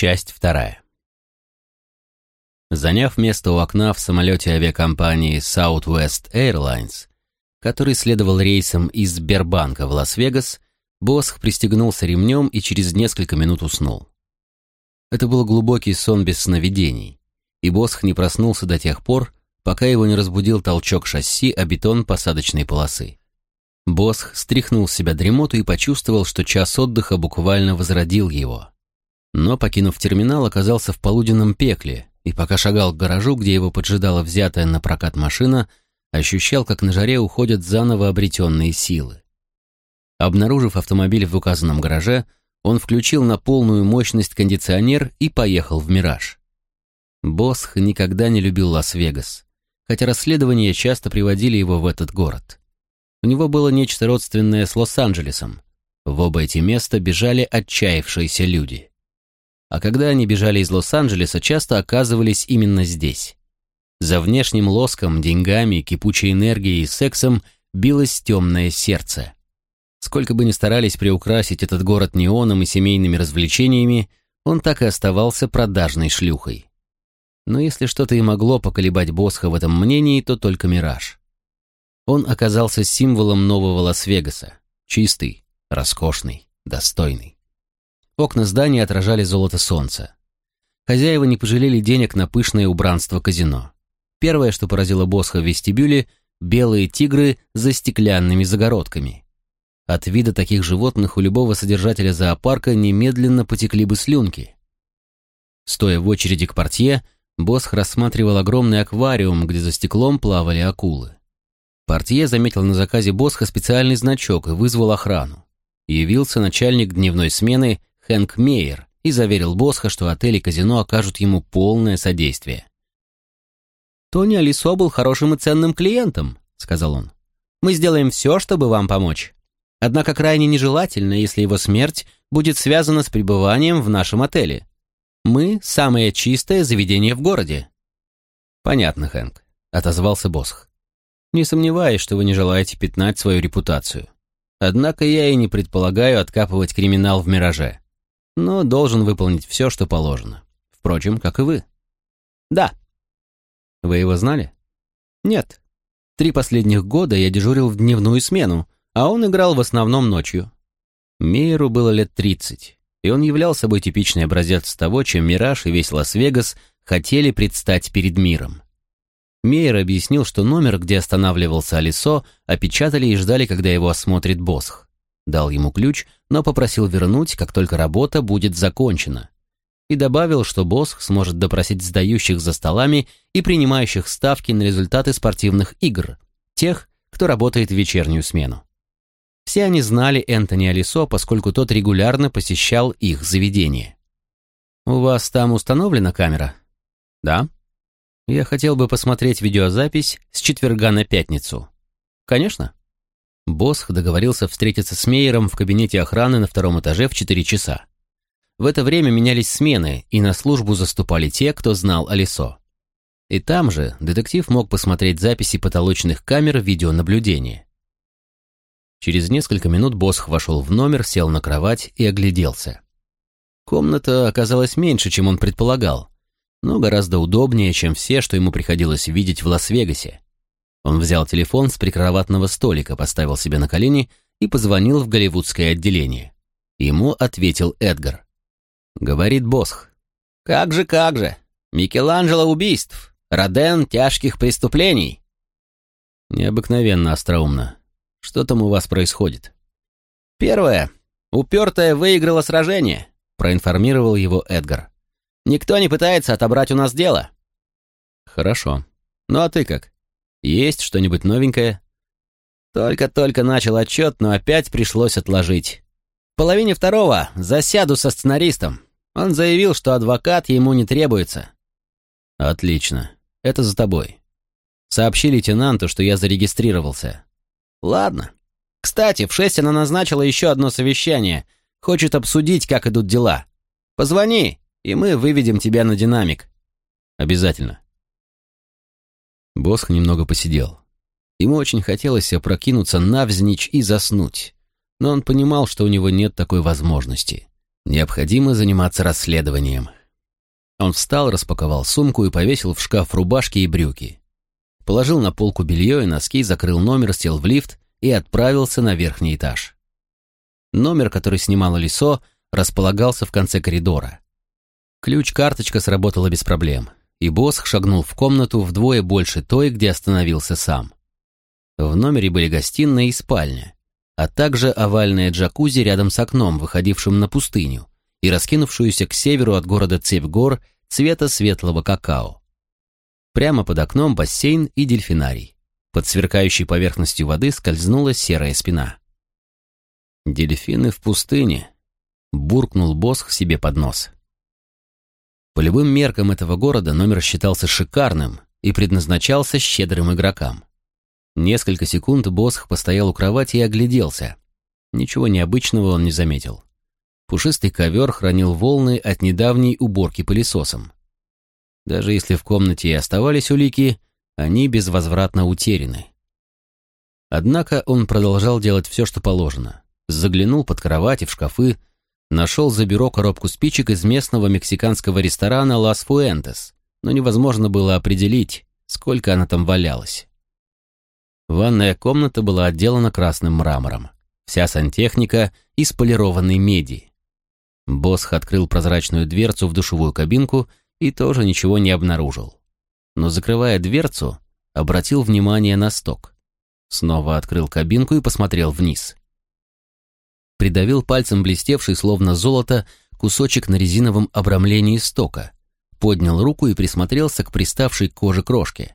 Часть вторая. Заняв место у окна в самолете авиакомпании Southwest Airlines, который следовал рейсом из Сбербанка в Лас-Вегас, Босх пристегнулся ремнем и через несколько минут уснул. Это был глубокий сон без сновидений, и Босх не проснулся до тех пор, пока его не разбудил толчок шасси о бетон посадочной полосы. Босх стряхнул с себя дремоту и почувствовал, что час отдыха буквально возродил его. Но, покинув терминал, оказался в полуденном пекле, и пока шагал к гаражу, где его поджидала взятая на прокат машина, ощущал, как на жаре уходят заново обретенные силы. Обнаружив автомобиль в указанном гараже, он включил на полную мощность кондиционер и поехал в «Мираж». Босх никогда не любил Лас-Вегас, хотя расследования часто приводили его в этот город. У него было нечто родственное с Лос-Анджелесом. В оба эти места бежали отчаявшиеся люди. А когда они бежали из Лос-Анджелеса, часто оказывались именно здесь. За внешним лоском, деньгами, кипучей энергией и сексом билось темное сердце. Сколько бы ни старались приукрасить этот город неоном и семейными развлечениями, он так и оставался продажной шлюхой. Но если что-то и могло поколебать Босха в этом мнении, то только мираж. Он оказался символом нового Лас-Вегаса. Чистый, роскошный, достойный. Окна здания отражали золото солнца. Хозяева не пожалели денег на пышное убранство казино. Первое, что поразило Босха в вестибюле — белые тигры за стеклянными загородками. От вида таких животных у любого содержателя зоопарка немедленно потекли бы слюнки. Стоя в очереди к портье, Босх рассматривал огромный аквариум, где за стеклом плавали акулы. Портье заметил на заказе Босха специальный значок и вызвал охрану. Явился начальник дневной смены Хэнк Мейер и заверил Босха, что отель и казино окажут ему полное содействие. «Тони Алисо был хорошим и ценным клиентом», — сказал он. «Мы сделаем все, чтобы вам помочь. Однако крайне нежелательно, если его смерть будет связана с пребыванием в нашем отеле. Мы — самое чистое заведение в городе». «Понятно, Хэнк», — отозвался Босх. «Не сомневаюсь, что вы не желаете пятнать свою репутацию. Однако я и не предполагаю откапывать криминал в «Мираже» но должен выполнить все, что положено. Впрочем, как и вы. Да. Вы его знали? Нет. Три последних года я дежурил в дневную смену, а он играл в основном ночью. Мейеру было лет 30, и он являл собой типичный образец того, чем Мираж и весь Лас-Вегас хотели предстать перед миром. Мейер объяснил, что номер, где останавливался Алисо, опечатали и ждали, когда его осмотрит Босх дал ему ключ, но попросил вернуть, как только работа будет закончена. И добавил, что босс сможет допросить сдающих за столами и принимающих ставки на результаты спортивных игр, тех, кто работает в вечернюю смену. Все они знали Энтони Алисо, поскольку тот регулярно посещал их заведение. «У вас там установлена камера?» «Да». «Я хотел бы посмотреть видеозапись с четверга на пятницу». «Конечно». Босх договорился встретиться с Мейером в кабинете охраны на втором этаже в 4 часа. В это время менялись смены, и на службу заступали те, кто знал Алисо. И там же детектив мог посмотреть записи потолочных камер видеонаблюдения. Через несколько минут Босх вошел в номер, сел на кровать и огляделся. Комната оказалась меньше, чем он предполагал, но гораздо удобнее, чем все, что ему приходилось видеть в Лас-Вегасе. Он взял телефон с прикроватного столика, поставил себе на колени и позвонил в голливудское отделение. Ему ответил Эдгар. Говорит Босх. «Как же, как же! Микеланджело убийств! Роден тяжких преступлений!» Необыкновенно остроумно. Что там у вас происходит? Первое. Упертая выиграла сражение, проинформировал его Эдгар. Никто не пытается отобрать у нас дело. Хорошо. Ну а ты как? Есть что-нибудь новенькое?» Только-только начал отчет, но опять пришлось отложить. В половине второго засяду со сценаристом. Он заявил, что адвокат ему не требуется. «Отлично. Это за тобой. Сообщи лейтенанту, что я зарегистрировался». «Ладно. Кстати, в шесть она назначила еще одно совещание. Хочет обсудить, как идут дела. Позвони, и мы выведем тебя на динамик». «Обязательно». Босх немного посидел. Ему очень хотелось опрокинуться навзничь и заснуть, но он понимал, что у него нет такой возможности. Необходимо заниматься расследованием. Он встал, распаковал сумку и повесил в шкаф рубашки и брюки. Положил на полку белье и носки, закрыл номер, сел в лифт и отправился на верхний этаж. Номер, который снимало Лисо, располагался в конце коридора. Ключ-карточка сработала без проблем, и Босх шагнул в комнату вдвое больше той, где остановился сам. В номере были гостиная и спальня, а также овальная джакузи рядом с окном, выходившим на пустыню, и раскинувшуюся к северу от города цепь гор цвета светлого какао. Прямо под окном бассейн и дельфинарий. Под сверкающей поверхностью воды скользнула серая спина. «Дельфины в пустыне», — буркнул Босх себе под нос. По любым меркам этого города номер считался шикарным и предназначался щедрым игрокам. Несколько секунд Босх постоял у кровати и огляделся. Ничего необычного он не заметил. Пушистый ковер хранил волны от недавней уборки пылесосом. Даже если в комнате и оставались улики, они безвозвратно утеряны. Однако он продолжал делать все, что положено заглянул под кровать и в шкафы, нашел за бюро коробку спичек из местного мексиканского ресторана «Лас Фуэнтес», но невозможно было определить, сколько она там валялась. Ванная комната была отделана красным мрамором. Вся сантехника из полированной меди. Босх открыл прозрачную дверцу в душевую кабинку и тоже ничего не обнаружил. Но, закрывая дверцу, обратил внимание на сток. Снова открыл кабинку и посмотрел вниз придавил пальцем блестевший, словно золото, кусочек на резиновом обрамлении стока, поднял руку и присмотрелся к приставшей к коже крошке.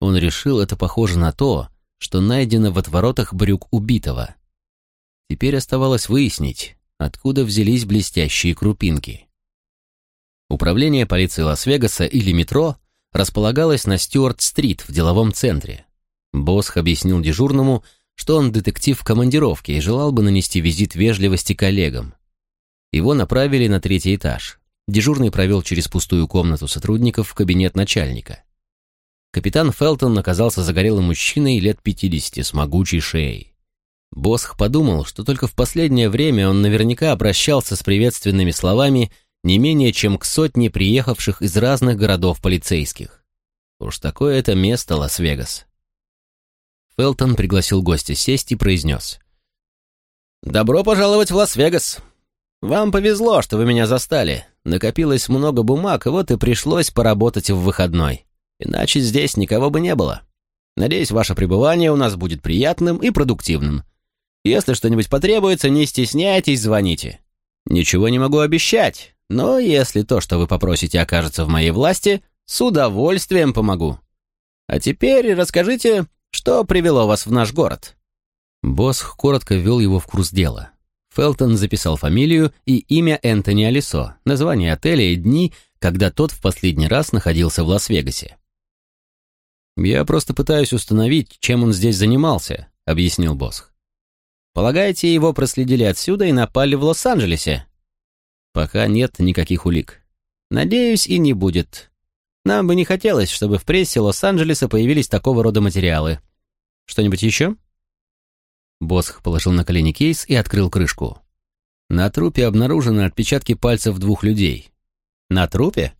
Он решил, это похоже на то, что найдено в отворотах брюк убитого. Теперь оставалось выяснить, откуда взялись блестящие крупинки. Управление полиции Лас-Вегаса или метро располагалось на Стюарт-стрит в деловом центре. Босх объяснил дежурному, что он детектив в командировке и желал бы нанести визит вежливости коллегам. Его направили на третий этаж. Дежурный провел через пустую комнату сотрудников в кабинет начальника. Капитан Фелтон оказался загорелым мужчиной лет 50 с могучей шеей. Босх подумал, что только в последнее время он наверняка обращался с приветственными словами не менее чем к сотне приехавших из разных городов полицейских. Уж такое это место Лас-Вегас. Фелтон пригласил гостя сесть и произнес. «Добро пожаловать в Лас-Вегас. Вам повезло, что вы меня застали. Накопилось много бумаг, вот и пришлось поработать в выходной. Иначе здесь никого бы не было. Надеюсь, ваше пребывание у нас будет приятным и продуктивным. Если что-нибудь потребуется, не стесняйтесь, звоните. Ничего не могу обещать, но если то, что вы попросите, окажется в моей власти, с удовольствием помогу. А теперь расскажите, что привело вас в наш город?» Босх коротко ввел его в курс дела. Фелтон записал фамилию и имя Энтони Алисо, название отеля и дни, когда тот в последний раз находился в Лас-Вегасе. «Я просто пытаюсь установить, чем он здесь занимался», — объяснил Босх. «Полагаете, его проследили отсюда и напали в Лос-Анджелесе?» «Пока нет никаких улик. Надеюсь, и не будет. Нам бы не хотелось, чтобы в прессе Лос-Анджелеса появились такого рода материалы. Что-нибудь еще?» Босх положил на колени кейс и открыл крышку. На трупе обнаружены отпечатки пальцев двух людей. На трупе?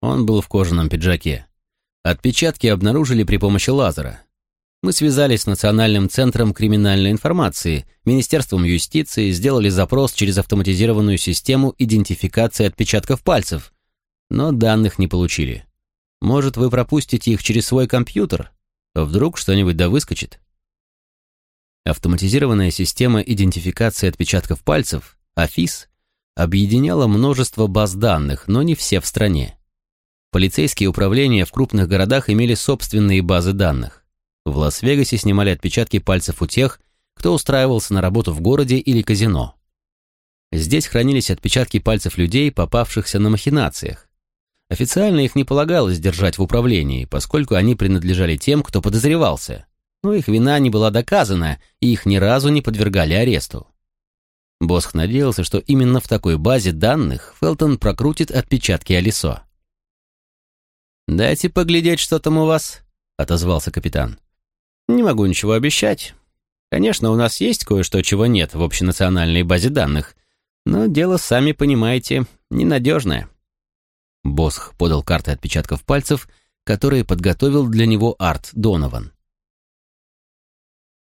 Он был в кожаном пиджаке. Отпечатки обнаружили при помощи лазера. Мы связались с Национальным центром криминальной информации, Министерством юстиции, сделали запрос через автоматизированную систему идентификации отпечатков пальцев, но данных не получили. Может, вы пропустите их через свой компьютер? Вдруг что-нибудь да выскочит? Автоматизированная система идентификации отпечатков пальцев, АФИС, объединяла множество баз данных, но не все в стране. Полицейские управления в крупных городах имели собственные базы данных. В Лас-Вегасе снимали отпечатки пальцев у тех, кто устраивался на работу в городе или казино. Здесь хранились отпечатки пальцев людей, попавшихся на махинациях. Официально их не полагалось держать в управлении, поскольку они принадлежали тем, кто подозревался. Но их вина не была доказана, и их ни разу не подвергали аресту. Босх надеялся, что именно в такой базе данных Фелтон прокрутит отпечатки Алисо. «Дайте поглядеть, что там у вас», — отозвался капитан. «Не могу ничего обещать. Конечно, у нас есть кое-что, чего нет в общенациональной базе данных, Но дело, сами понимаете, ненадежное. Босх подал карты отпечатков пальцев, которые подготовил для него Арт Донован.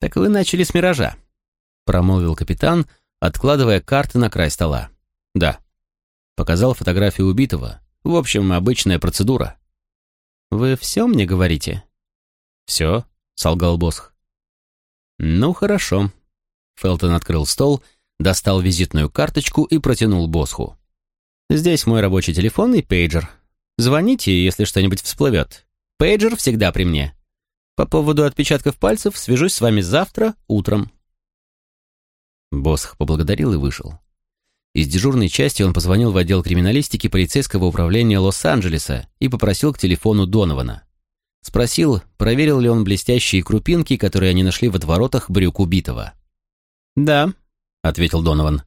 «Так вы начали с миража», — промолвил капитан, откладывая карты на край стола. «Да». Показал фотографию убитого. В общем, обычная процедура. «Вы все мне говорите?» «Все», — солгал Босх. «Ну, хорошо». Фелтон открыл стол, достал визитную карточку и протянул Босху. «Здесь мой рабочий телефон и пейджер. Звоните, если что-нибудь всплывет. Пейджер всегда при мне. По поводу отпечатков пальцев свяжусь с вами завтра утром». Босх поблагодарил и вышел. Из дежурной части он позвонил в отдел криминалистики полицейского управления Лос-Анджелеса и попросил к телефону Донована. Спросил, проверил ли он блестящие крупинки, которые они нашли в отворотах брюк убитого. «Да», — ответил Донован.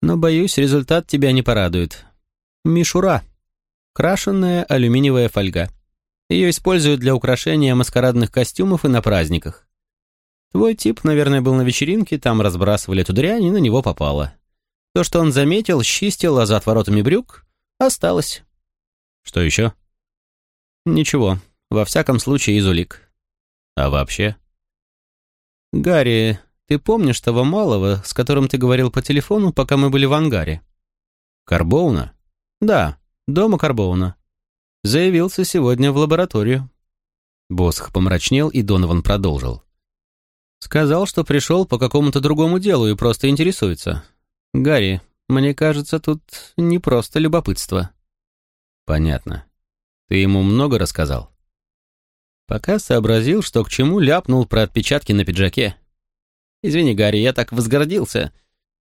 «Но, боюсь, результат тебя не порадует. Мишура. Крашенная алюминиевая фольга. Ее используют для украшения маскарадных костюмов и на праздниках. Твой тип, наверное, был на вечеринке, там разбрасывали эту дрянь, и на него попало. То, что он заметил, счистил, а за отворотами брюк, осталось». «Что еще?» «Ничего. Во всяком случае, из улик. А вообще? Гарри, ты помнишь того малого, с которым ты говорил по телефону, пока мы были в ангаре? Карбоуна? Да, дома Карбоуна. Заявился сегодня в лабораторию. Босх помрачнел, и Донован продолжил. Сказал, что пришел по какому-то другому делу и просто интересуется. Гарри, мне кажется, тут не просто любопытство. Понятно. Ты ему много рассказал? Пока сообразил, что к чему ляпнул про отпечатки на пиджаке. Извини, Гарри, я так возгордился.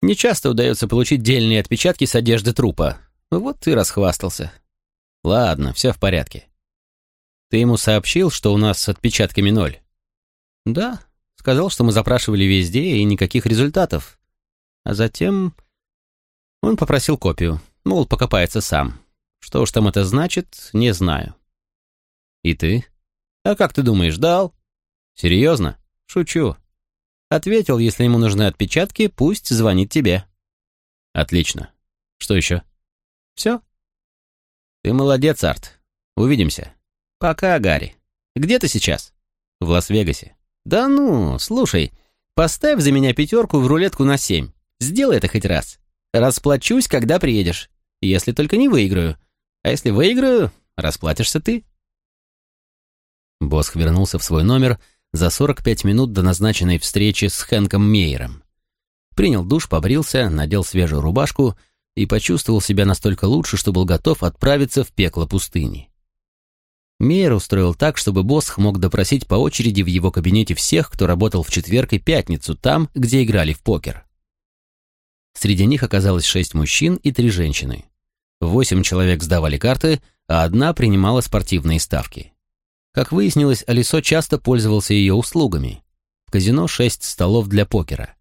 Не часто удается получить дельные отпечатки с одежды трупа. Вот ты расхвастался. Ладно, все в порядке. Ты ему сообщил, что у нас с отпечатками ноль? Да, сказал, что мы запрашивали везде и никаких результатов. А затем он попросил копию, мол, покопается сам. Что уж там это значит, не знаю. И ты? «А как ты думаешь, дал?» «Серьезно? Шучу». Ответил, если ему нужны отпечатки, пусть звонит тебе. Отлично. Что еще? Все? Ты молодец, Арт. Увидимся. Пока, Гарри. Где ты сейчас? В Лас-Вегасе. Да ну, слушай, поставь за меня пятерку в рулетку на семь. Сделай это хоть раз. Расплачусь, когда приедешь. Если только не выиграю. А если выиграю, расплатишься ты. Босх вернулся в свой номер за 45 минут до назначенной встречи с Хэнком Мейером. Принял душ, побрился, надел свежую рубашку и почувствовал себя настолько лучше, что был готов отправиться в пекло пустыни. Мейер устроил так, чтобы Босх мог допросить по очереди в его кабинете всех, кто работал в четверг и пятницу там, где играли в покер. Среди них оказалось шесть мужчин и три женщины. Восемь человек сдавали карты, а одна принимала спортивные ставки. Как выяснилось, Алисо часто пользовался ее услугами. В казино шесть столов для покера.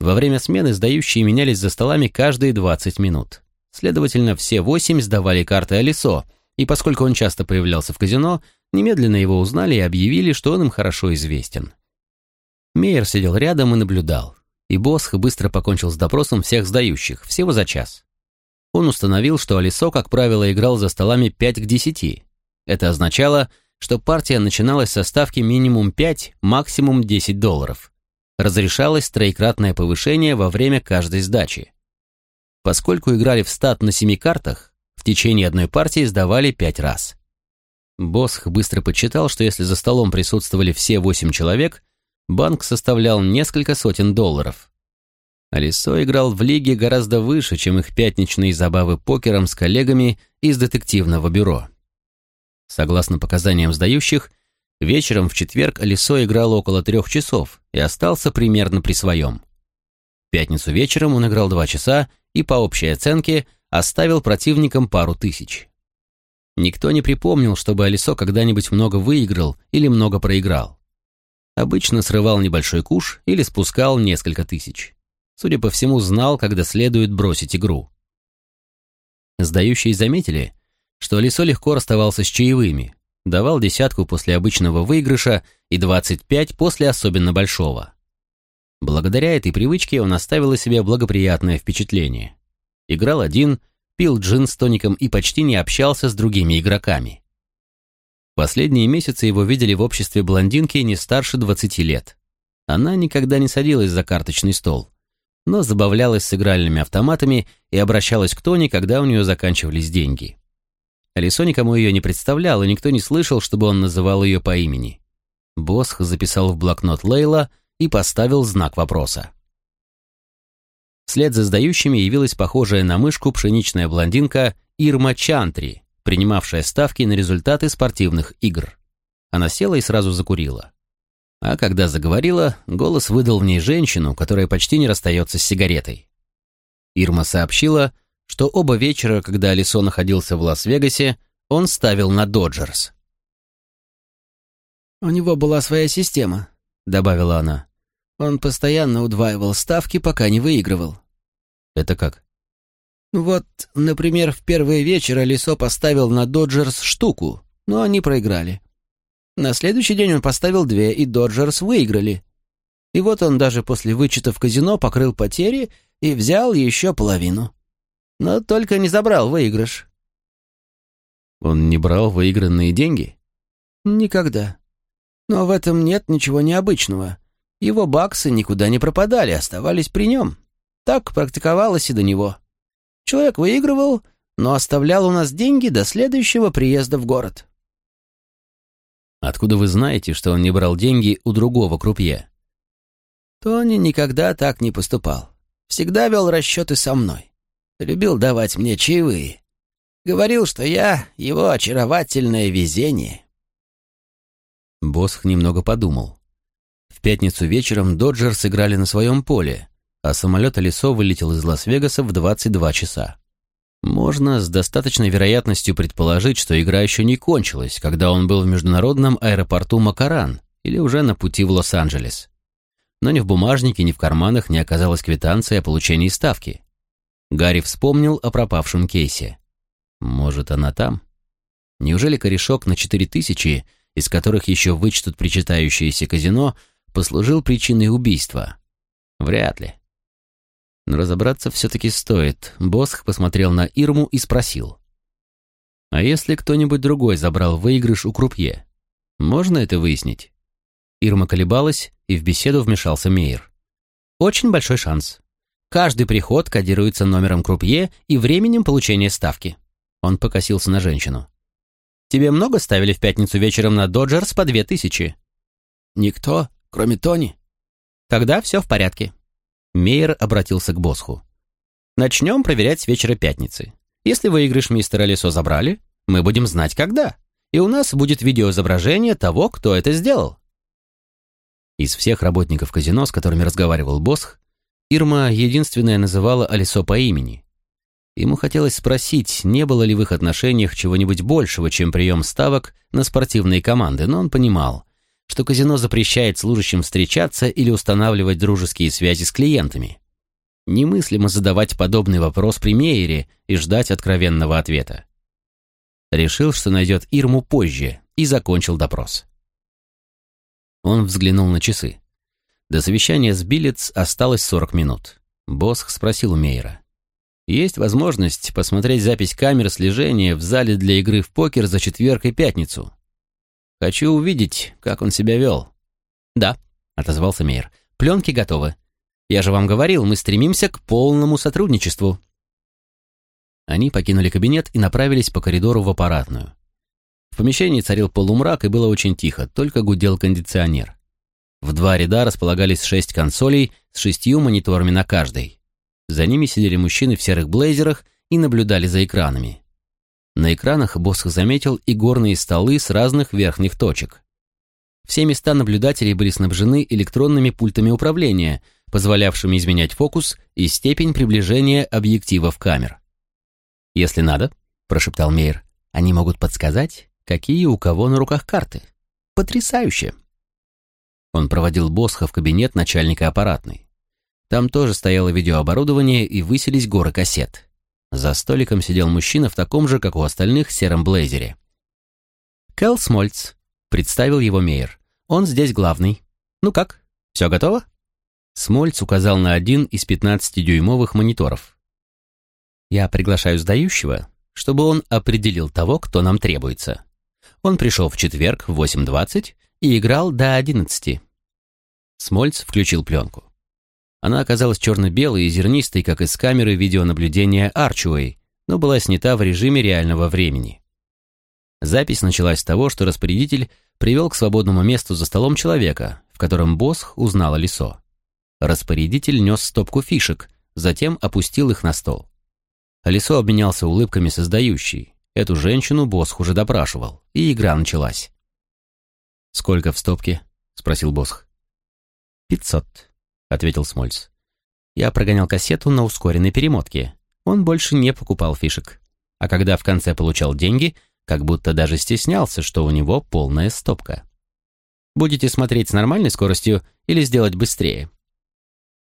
Во время смены сдающие менялись за столами каждые 20 минут. Следовательно, все восемь сдавали карты Алисо, и поскольку он часто появлялся в казино, немедленно его узнали и объявили, что он им хорошо известен. Мейер сидел рядом и наблюдал, и Босх быстро покончил с допросом всех сдающих, всего за час. Он установил, что Алисо, как правило, играл за столами 5 к 10. Это означало, что партия начиналась со ставки минимум 5, максимум 10 долларов. Разрешалось троекратное повышение во время каждой сдачи. Поскольку играли в стат на семи картах, в течение одной партии сдавали 5 раз. Босх быстро подсчитал, что если за столом присутствовали все 8 человек, банк составлял несколько сотен долларов. Алисо играл в лиге гораздо выше, чем их пятничные забавы покером с коллегами из детективного бюро. Согласно показаниям сдающих, вечером в четверг Алисо играл около трех часов и остался примерно при своем. В пятницу вечером он играл два часа и, по общей оценке, оставил противникам пару тысяч. Никто не припомнил, чтобы Алисо когда-нибудь много выиграл или много проиграл. Обычно срывал небольшой куш или спускал несколько тысяч. Судя по всему, знал, когда следует бросить игру. Сдающие заметили, что Лисо легко расставался с чаевыми, давал десятку после обычного выигрыша и 25 после особенно большого. Благодаря этой привычке он оставил о себе благоприятное впечатление. Играл один, пил джин с тоником и почти не общался с другими игроками. Последние месяцы его видели в обществе блондинки не старше 20 лет. Она никогда не садилась за карточный стол, но забавлялась с игральными автоматами и обращалась к Тони, когда у нее заканчивались деньги. Алисо никому ее не представлял, и никто не слышал, чтобы он называл ее по имени. Босх записал в блокнот Лейла и поставил знак вопроса. Вслед за сдающими явилась похожая на мышку пшеничная блондинка Ирма Чантри, принимавшая ставки на результаты спортивных игр. Она села и сразу закурила. А когда заговорила, голос выдал в ней женщину, которая почти не расстается с сигаретой. Ирма сообщила, что оба вечера, когда Алисо находился в Лас-Вегасе, он ставил на Доджерс. «У него была своя система», — добавила она. «Он постоянно удваивал ставки, пока не выигрывал». «Это как?» «Вот, например, в первый вечер Алисо поставил на Доджерс штуку, но они проиграли. На следующий день он поставил две, и Доджерс выиграли. И вот он даже после вычета в казино покрыл потери и взял еще половину но только не забрал выигрыш». «Он не брал выигранные деньги?» «Никогда. Но в этом нет ничего необычного. Его баксы никуда не пропадали, оставались при нем. Так практиковалось и до него. Человек выигрывал, но оставлял у нас деньги до следующего приезда в город». «Откуда вы знаете, что он не брал деньги у другого крупье?» «Тони никогда так не поступал. Всегда вел расчеты со мной любил давать мне чаевые. Говорил, что я его очаровательное везение. Босх немного подумал. В пятницу вечером Доджер сыграли на своем поле, а самолет Алисо вылетел из Лас-Вегаса в 22 часа. Можно с достаточной вероятностью предположить, что игра еще не кончилась, когда он был в международном аэропорту Макаран или уже на пути в Лос-Анджелес. Но ни в бумажнике, ни в карманах не оказалось квитанции о получении ставки. Гарри вспомнил о пропавшем кейсе. Может, она там? Неужели корешок на четыре тысячи, из которых еще вычтут причитающееся казино, послужил причиной убийства? Вряд ли. Но разобраться все-таки стоит. Босх посмотрел на Ирму и спросил. «А если кто-нибудь другой забрал выигрыш у крупье? Можно это выяснить?» Ирма колебалась, и в беседу вмешался Мейер. «Очень большой шанс. Каждый приход кодируется номером крупье и временем получения ставки. Он покосился на женщину. «Тебе много ставили в пятницу вечером на Доджерс по две тысячи?» «Никто, кроме Тони». «Тогда все в порядке». Мейер обратился к Босху. «Начнем проверять с вечера пятницы. Если выигрыш мистера Лесо забрали, мы будем знать, когда. И у нас будет видеоизображение того, кто это сделал». Из всех работников казино, с которыми разговаривал Босх, Ирма единственная называла Алисо по имени. Ему хотелось спросить, не было ли в их отношениях чего-нибудь большего, чем прием ставок на спортивные команды, но он понимал, что казино запрещает служащим встречаться или устанавливать дружеские связи с клиентами. Немыслимо задавать подобный вопрос при Мейере и ждать откровенного ответа. Решил, что найдет Ирму позже, и закончил допрос. Он взглянул на часы. До совещания с Биллетс осталось 40 минут. Босх спросил у Мейера. «Есть возможность посмотреть запись камер слежения в зале для игры в покер за четверг и пятницу. Хочу увидеть, как он себя вел». «Да», — отозвался Мейер. «Пленки готовы. Я же вам говорил, мы стремимся к полному сотрудничеству». Они покинули кабинет и направились по коридору в аппаратную. В помещении царил полумрак и было очень тихо, только гудел кондиционер. В два ряда располагались шесть консолей с шестью мониторами на каждой. За ними сидели мужчины в серых блейзерах и наблюдали за экранами. На экранах Босх заметил и горные столы с разных верхних точек. Все места наблюдателей были снабжены электронными пультами управления, позволявшими изменять фокус и степень приближения объективов камер. «Если надо», — прошептал Мейер, — «они могут подсказать, какие у кого на руках карты. Потрясающе!» Он проводил Босха в кабинет начальника аппаратной. Там тоже стояло видеооборудование и высились горы кассет. За столиком сидел мужчина в таком же, как у остальных, сером блейзере. «Кэл Смольц», — представил его Мейер. «Он здесь главный. Ну как, все готово?» Смольц указал на один из 15-дюймовых мониторов. «Я приглашаю сдающего, чтобы он определил того, кто нам требуется. Он пришел в четверг в 8.20 и играл до 11. Смольц включил пленку. Она оказалась черно-белой и зернистой, как из камеры видеонаблюдения Арчуэй, но была снята в режиме реального времени. Запись началась с того, что распорядитель привел к свободному месту за столом человека, в котором Босх узнал Лисо. Распорядитель нес стопку фишек, затем опустил их на стол. Лисо обменялся улыбками с издающей. Эту женщину Босх уже допрашивал, и игра началась. «Сколько в стопке?» — спросил Босх. «Пятьсот», — ответил Смольц. «Я прогонял кассету на ускоренной перемотке. Он больше не покупал фишек. А когда в конце получал деньги, как будто даже стеснялся, что у него полная стопка. Будете смотреть с нормальной скоростью или сделать быстрее?»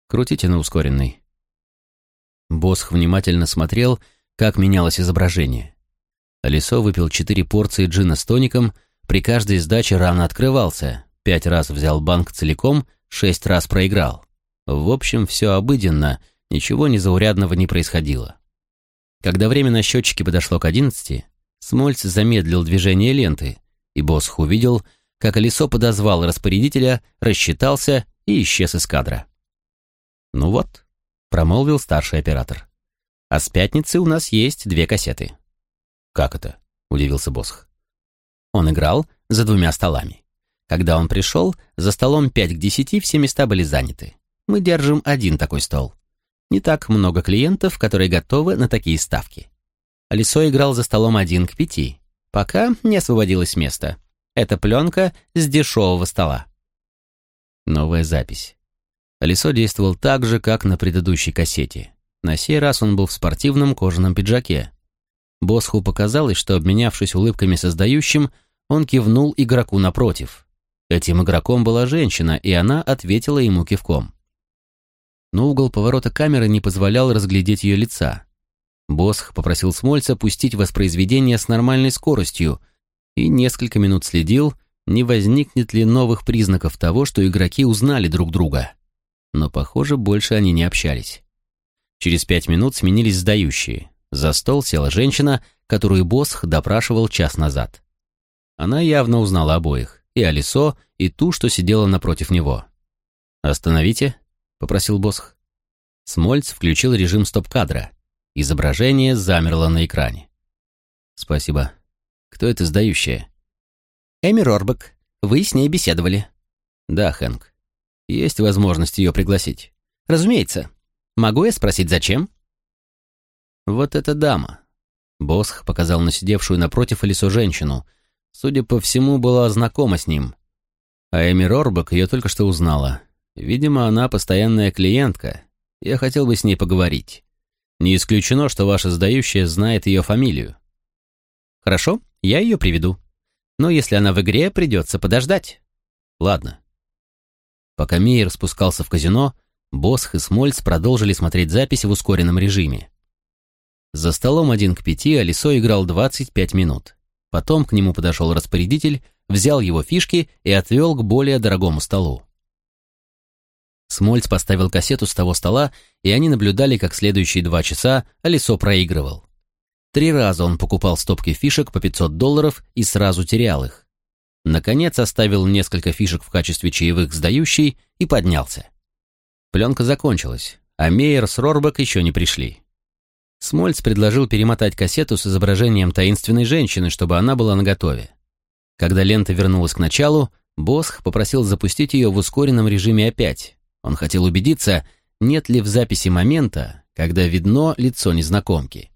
«Крутите на ускоренной». Босх внимательно смотрел, как менялось изображение. Алисо выпил четыре порции джина с тоником, при каждой сдаче рано открывался, пять раз взял банк целиком, шесть раз проиграл. В общем, все обыденно, ничего незаурядного не происходило. Когда время на счетчике подошло к одиннадцати, Смольц замедлил движение ленты, и Босх увидел, как Алисо подозвал распорядителя, рассчитался и исчез из кадра. «Ну вот», — промолвил старший оператор. «А с пятницы у нас есть две кассеты». «Как это?» — удивился Босх. Он играл за двумя столами. Когда он пришел, за столом 5 к 10 все места были заняты. Мы держим один такой стол. Не так много клиентов, которые готовы на такие ставки. Алисо играл за столом 1 к 5, пока не освободилось место. Это пленка с дешевого стола. Новая запись. Алисо действовал так же, как на предыдущей кассете. На сей раз он был в спортивном кожаном пиджаке. Босху показалось, что, обменявшись улыбками создающим, он кивнул игроку напротив. Этим игроком была женщина, и она ответила ему кивком. Но угол поворота камеры не позволял разглядеть ее лица. Босх попросил Смольца пустить воспроизведение с нормальной скоростью и несколько минут следил, не возникнет ли новых признаков того, что игроки узнали друг друга. Но, похоже, больше они не общались. Через пять минут сменились сдающие. За стол села женщина, которую Босх допрашивал час назад. Она явно узнала обоих и Алисо, и ту, что сидела напротив него. «Остановите», — попросил Босх. Смольц включил режим стоп-кадра. Изображение замерло на экране. «Спасибо. Кто это сдающая?» «Эми Рорбек. Вы с ней беседовали». «Да, Хэнк. Есть возможность ее пригласить?» «Разумеется. Могу я спросить, зачем?» «Вот эта дама». Босх показал на сидевшую напротив Алисо женщину — Судя по всему, была знакома с ним. А Эми Рорбак ее только что узнала. Видимо, она постоянная клиентка. Я хотел бы с ней поговорить. Не исключено, что ваша сдающая знает ее фамилию. Хорошо, я ее приведу. Но если она в игре, придется подождать. Ладно. Пока Мейер спускался в казино, Босх и Смольц продолжили смотреть запись в ускоренном режиме. За столом один к пяти Алисо играл 25 минут. Потом к нему подошел распорядитель, взял его фишки и отвел к более дорогому столу. Смольц поставил кассету с того стола, и они наблюдали, как следующие два часа Алисо проигрывал. Три раза он покупал стопки фишек по 500 долларов и сразу терял их. Наконец оставил несколько фишек в качестве чаевых сдающий и поднялся. Пленка закончилась, а Мейер с Рорбак еще не пришли. Смольц предложил перемотать кассету с изображением таинственной женщины, чтобы она была наготове. Когда лента вернулась к началу, Босх попросил запустить ее в ускоренном режиме опять. Он хотел убедиться, нет ли в записи момента, когда видно лицо незнакомки.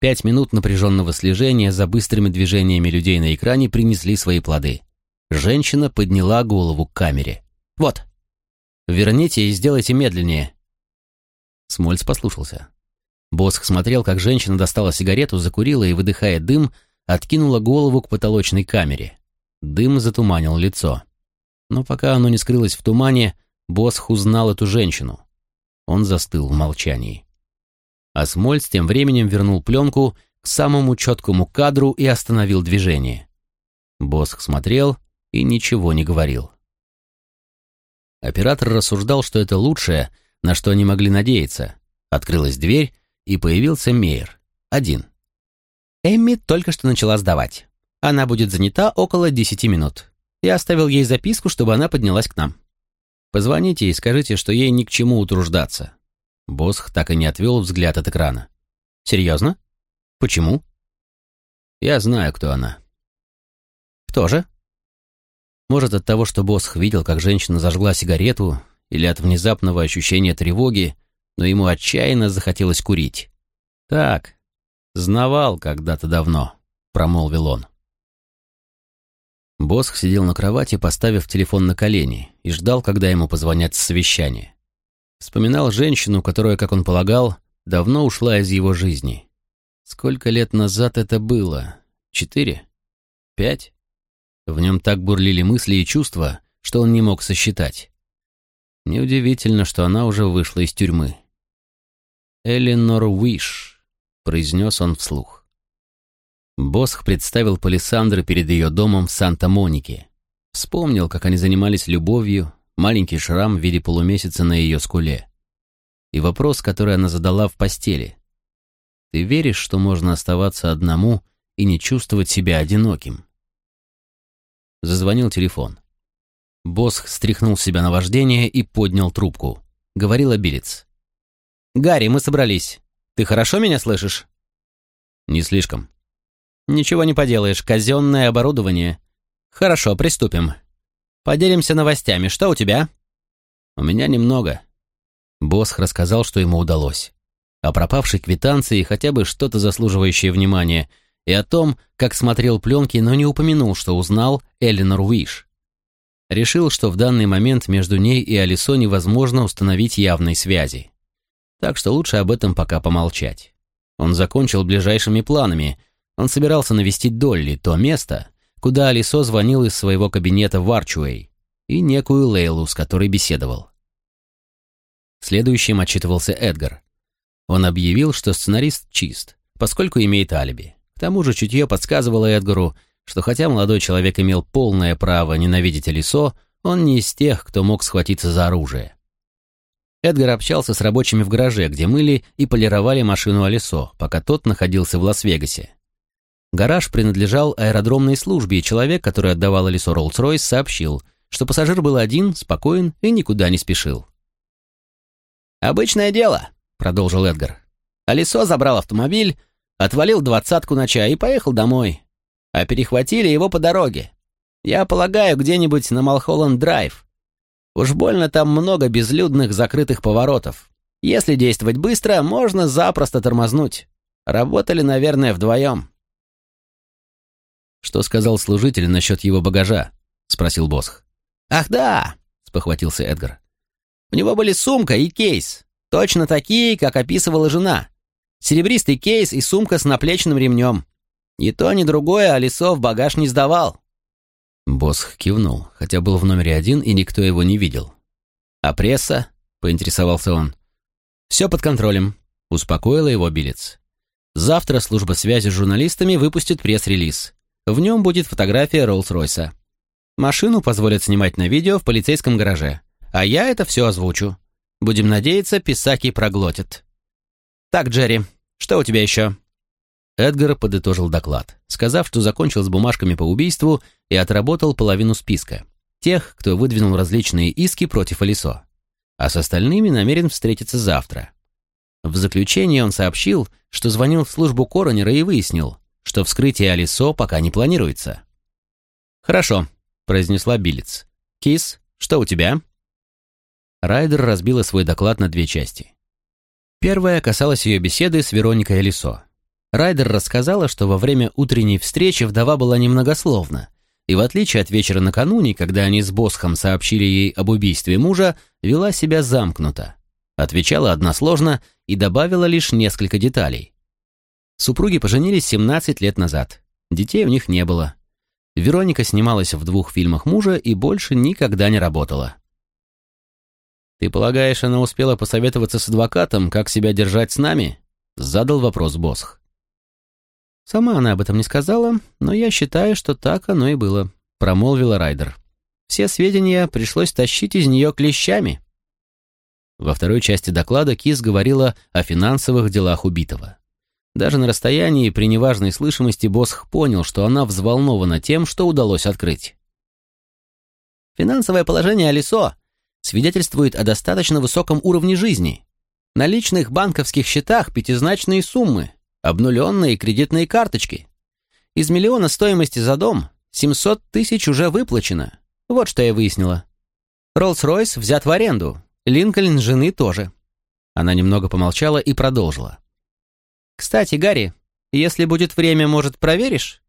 Пять минут напряженного слежения за быстрыми движениями людей на экране принесли свои плоды. Женщина подняла голову к камере. «Вот! Верните и сделайте медленнее!» Смольц послушался. Босх смотрел, как женщина достала сигарету, закурила и, выдыхая дым, откинула голову к потолочной камере. Дым затуманил лицо. Но пока оно не скрылось в тумане, Босх узнал эту женщину. Он застыл в молчании. А Смольц тем временем вернул пленку к самому четкому кадру и остановил движение. Босх смотрел и ничего не говорил. Оператор рассуждал, что это лучшее, на что они могли надеяться. Открылась дверь, и появился Мейер. Один. Эмми только что начала сдавать. Она будет занята около десяти минут. Я оставил ей записку, чтобы она поднялась к нам. Позвоните и скажите, что ей ни к чему утруждаться. Босх так и не отвел взгляд от экрана. Серьезно? Почему? Я знаю, кто она. Кто же? Может, от того, что Босх видел, как женщина зажгла сигарету, или от внезапного ощущения тревоги, но ему отчаянно захотелось курить. «Так, знавал когда-то давно», — промолвил он. Босх сидел на кровати, поставив телефон на колени, и ждал, когда ему позвонят с совещания. Вспоминал женщину, которая, как он полагал, давно ушла из его жизни. Сколько лет назад это было? Четыре? Пять? В нем так бурлили мысли и чувства, что он не мог сосчитать. Неудивительно, что она уже вышла из тюрьмы. «Эленор Уиш», — произнес он вслух. Босх представил Палисандры перед ее домом в Санта-Монике. Вспомнил, как они занимались любовью, маленький шрам в виде полумесяца на ее скуле. И вопрос, который она задала в постели. «Ты веришь, что можно оставаться одному и не чувствовать себя одиноким?» Зазвонил телефон. Босх стряхнул себя на вождение и поднял трубку. Говорил обилец. «Гарри, мы собрались. Ты хорошо меня слышишь?» «Не слишком». «Ничего не поделаешь, казенное оборудование. Хорошо, приступим. Поделимся новостями. Что у тебя?» «У меня немного». Босх рассказал, что ему удалось. О пропавшей квитанции хотя бы что-то заслуживающее внимания, и о том, как смотрел пленки, но не упомянул, что узнал Эленор Уиш. Решил, что в данный момент между ней и Алисо невозможно установить явной связи так что лучше об этом пока помолчать. Он закончил ближайшими планами. Он собирался навестить Долли, то место, куда Алисо звонил из своего кабинета в Арчуэй, и некую Лейлу, с которой беседовал. Следующим отчитывался Эдгар. Он объявил, что сценарист чист, поскольку имеет алиби. К тому же чутье подсказывало Эдгару, что хотя молодой человек имел полное право ненавидеть Алисо, он не из тех, кто мог схватиться за оружие. Эдгар общался с рабочими в гараже, где мыли и полировали машину Алисо, пока тот находился в Лас-Вегасе. Гараж принадлежал аэродромной службе, и человек, который отдавал Алисо Роллс-Ройс, сообщил, что пассажир был один, спокоен и никуда не спешил. «Обычное дело», — продолжил Эдгар. Алисо забрал автомобиль, отвалил двадцатку на чай и поехал домой. А перехватили его по дороге. Я полагаю, где-нибудь на Малхолланд-драйв. Уж больно там много безлюдных закрытых поворотов. Если действовать быстро, можно запросто тормознуть. Работали, наверное, вдвоем. «Что сказал служитель насчет его багажа?» — спросил Босх. «Ах да!» — спохватился Эдгар. «У него были сумка и кейс. Точно такие, как описывала жена. Серебристый кейс и сумка с наплечным ремнем. Ни то, ни другое Алисо в багаж не сдавал. Босх кивнул, хотя был в номере один, и никто его не видел. «А пресса?» — поинтересовался он. «Все под контролем», — успокоила его Билец. «Завтра служба связи с журналистами выпустит пресс-релиз. В нем будет фотография Роллс-Ройса. Машину позволят снимать на видео в полицейском гараже, а я это все озвучу. Будем надеяться, писаки проглотят. Так, Джерри, что у тебя еще?» Эдгар подытожил доклад, сказав, что закончил с бумажками по убийству и отработал половину списка. Тех, кто выдвинул различные иски против Алисо. А с остальными намерен встретиться завтра. В заключение он сообщил, что звонил в службу коронера и выяснил, что вскрытие Алисо пока не планируется. «Хорошо», — произнесла Биллиц. «Кис, что у тебя?» Райдер разбила свой доклад на две части. Первая касалась ее беседы с Вероникой Алисо. Райдер рассказала, что во время утренней встречи вдова была немногословна, и в отличие от вечера накануне, когда они с Босхом сообщили ей об убийстве мужа, вела себя замкнуто. Отвечала односложно и добавила лишь несколько деталей. Супруги поженились 17 лет назад. Детей у них не было. Вероника снималась в двух фильмах мужа и больше никогда не работала. «Ты полагаешь, она успела посоветоваться с адвокатом, как себя держать с нами?» — задал вопрос Босх. «Сама она об этом не сказала, но я считаю, что так оно и было», — промолвила Райдер. Все сведения пришлось тащить из нее клещами. Во второй части доклада Кис говорила о финансовых делах убитого. Даже на расстоянии при неважной слышимости Босх понял, что она взволнована тем, что удалось открыть. Финансовое положение Алисо свидетельствует о достаточно высоком уровне жизни. На личных банковских счетах пятизначные суммы, обнуленные кредитные карточки. Из миллиона стоимости за дом 700 тысяч уже выплачено. Вот что я выяснила. Роллс-Ройс взят в аренду, Линкольн жены тоже. Она немного помолчала и продолжила. «Кстати, Гарри, если будет время, может, проверишь?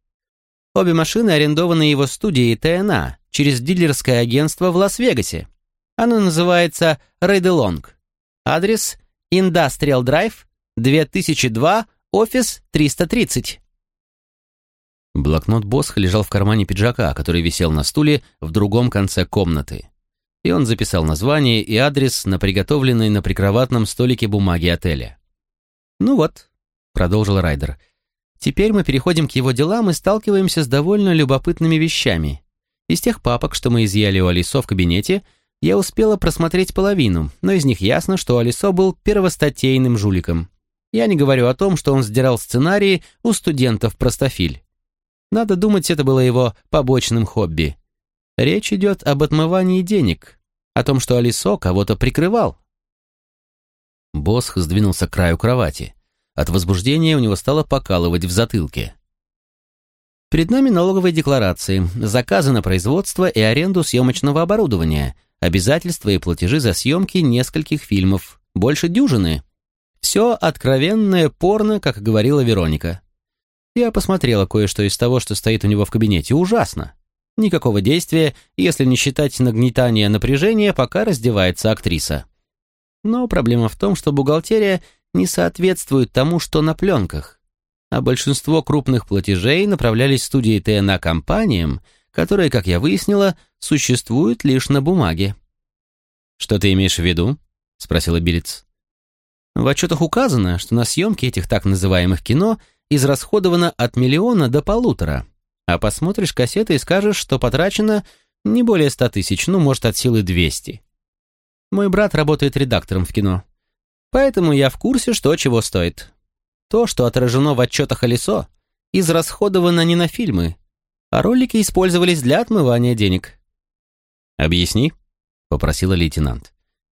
Обе машины арендованы его студией ТНА через дилерское агентство в Лас-Вегасе. Оно называется Рейделонг. Адрес Industrial Drive, 2002, офис 330. Блокнот Босха лежал в кармане пиджака, который висел на стуле в другом конце комнаты и он записал название и адрес на приготовленной на прикроватном столике бумаги отеля. «Ну вот», — продолжил Райдер, — «теперь мы переходим к его делам и сталкиваемся с довольно любопытными вещами. Из тех папок, что мы изъяли у Алисо в кабинете, я успела просмотреть половину, но из них ясно, что Алисо был первостатейным жуликом. Я не говорю о том, что он сдирал сценарии у студентов простофиль. Надо думать, это было его побочным хобби. Речь идет об отмывании денег, о том, что Алисо кого-то прикрывал. Босх сдвинулся к краю кровати. От возбуждения у него стало покалывать в затылке. Перед нами налоговые декларации, заказы на производство и аренду съемочного оборудования, обязательства и платежи за съемки нескольких фильмов, больше дюжины. Все откровенное порно, как говорила Вероника. Я посмотрела кое-что из того, что стоит у него в кабинете. Ужасно. Никакого действия, если не считать нагнетания напряжения, пока раздевается актриса. Но проблема в том, что бухгалтерия не соответствует тому, что на пленках. А большинство крупных платежей направлялись студии ТНА компаниям, которые, как я выяснила, существуют лишь на бумаге. «Что ты имеешь в виду?» — спросила Билец. В отчетах указано, что на съемки этих так называемых кино израсходовано от миллиона до полутора. А посмотришь кассеты и скажешь, что потрачено не более ста тысяч, ну, может, от силы двести. Мой брат работает редактором в кино. Поэтому я в курсе, что чего стоит. То, что отражено в отчетах Алисо, израсходовано не на фильмы, а ролики использовались для отмывания денег. «Объясни», — попросила лейтенант.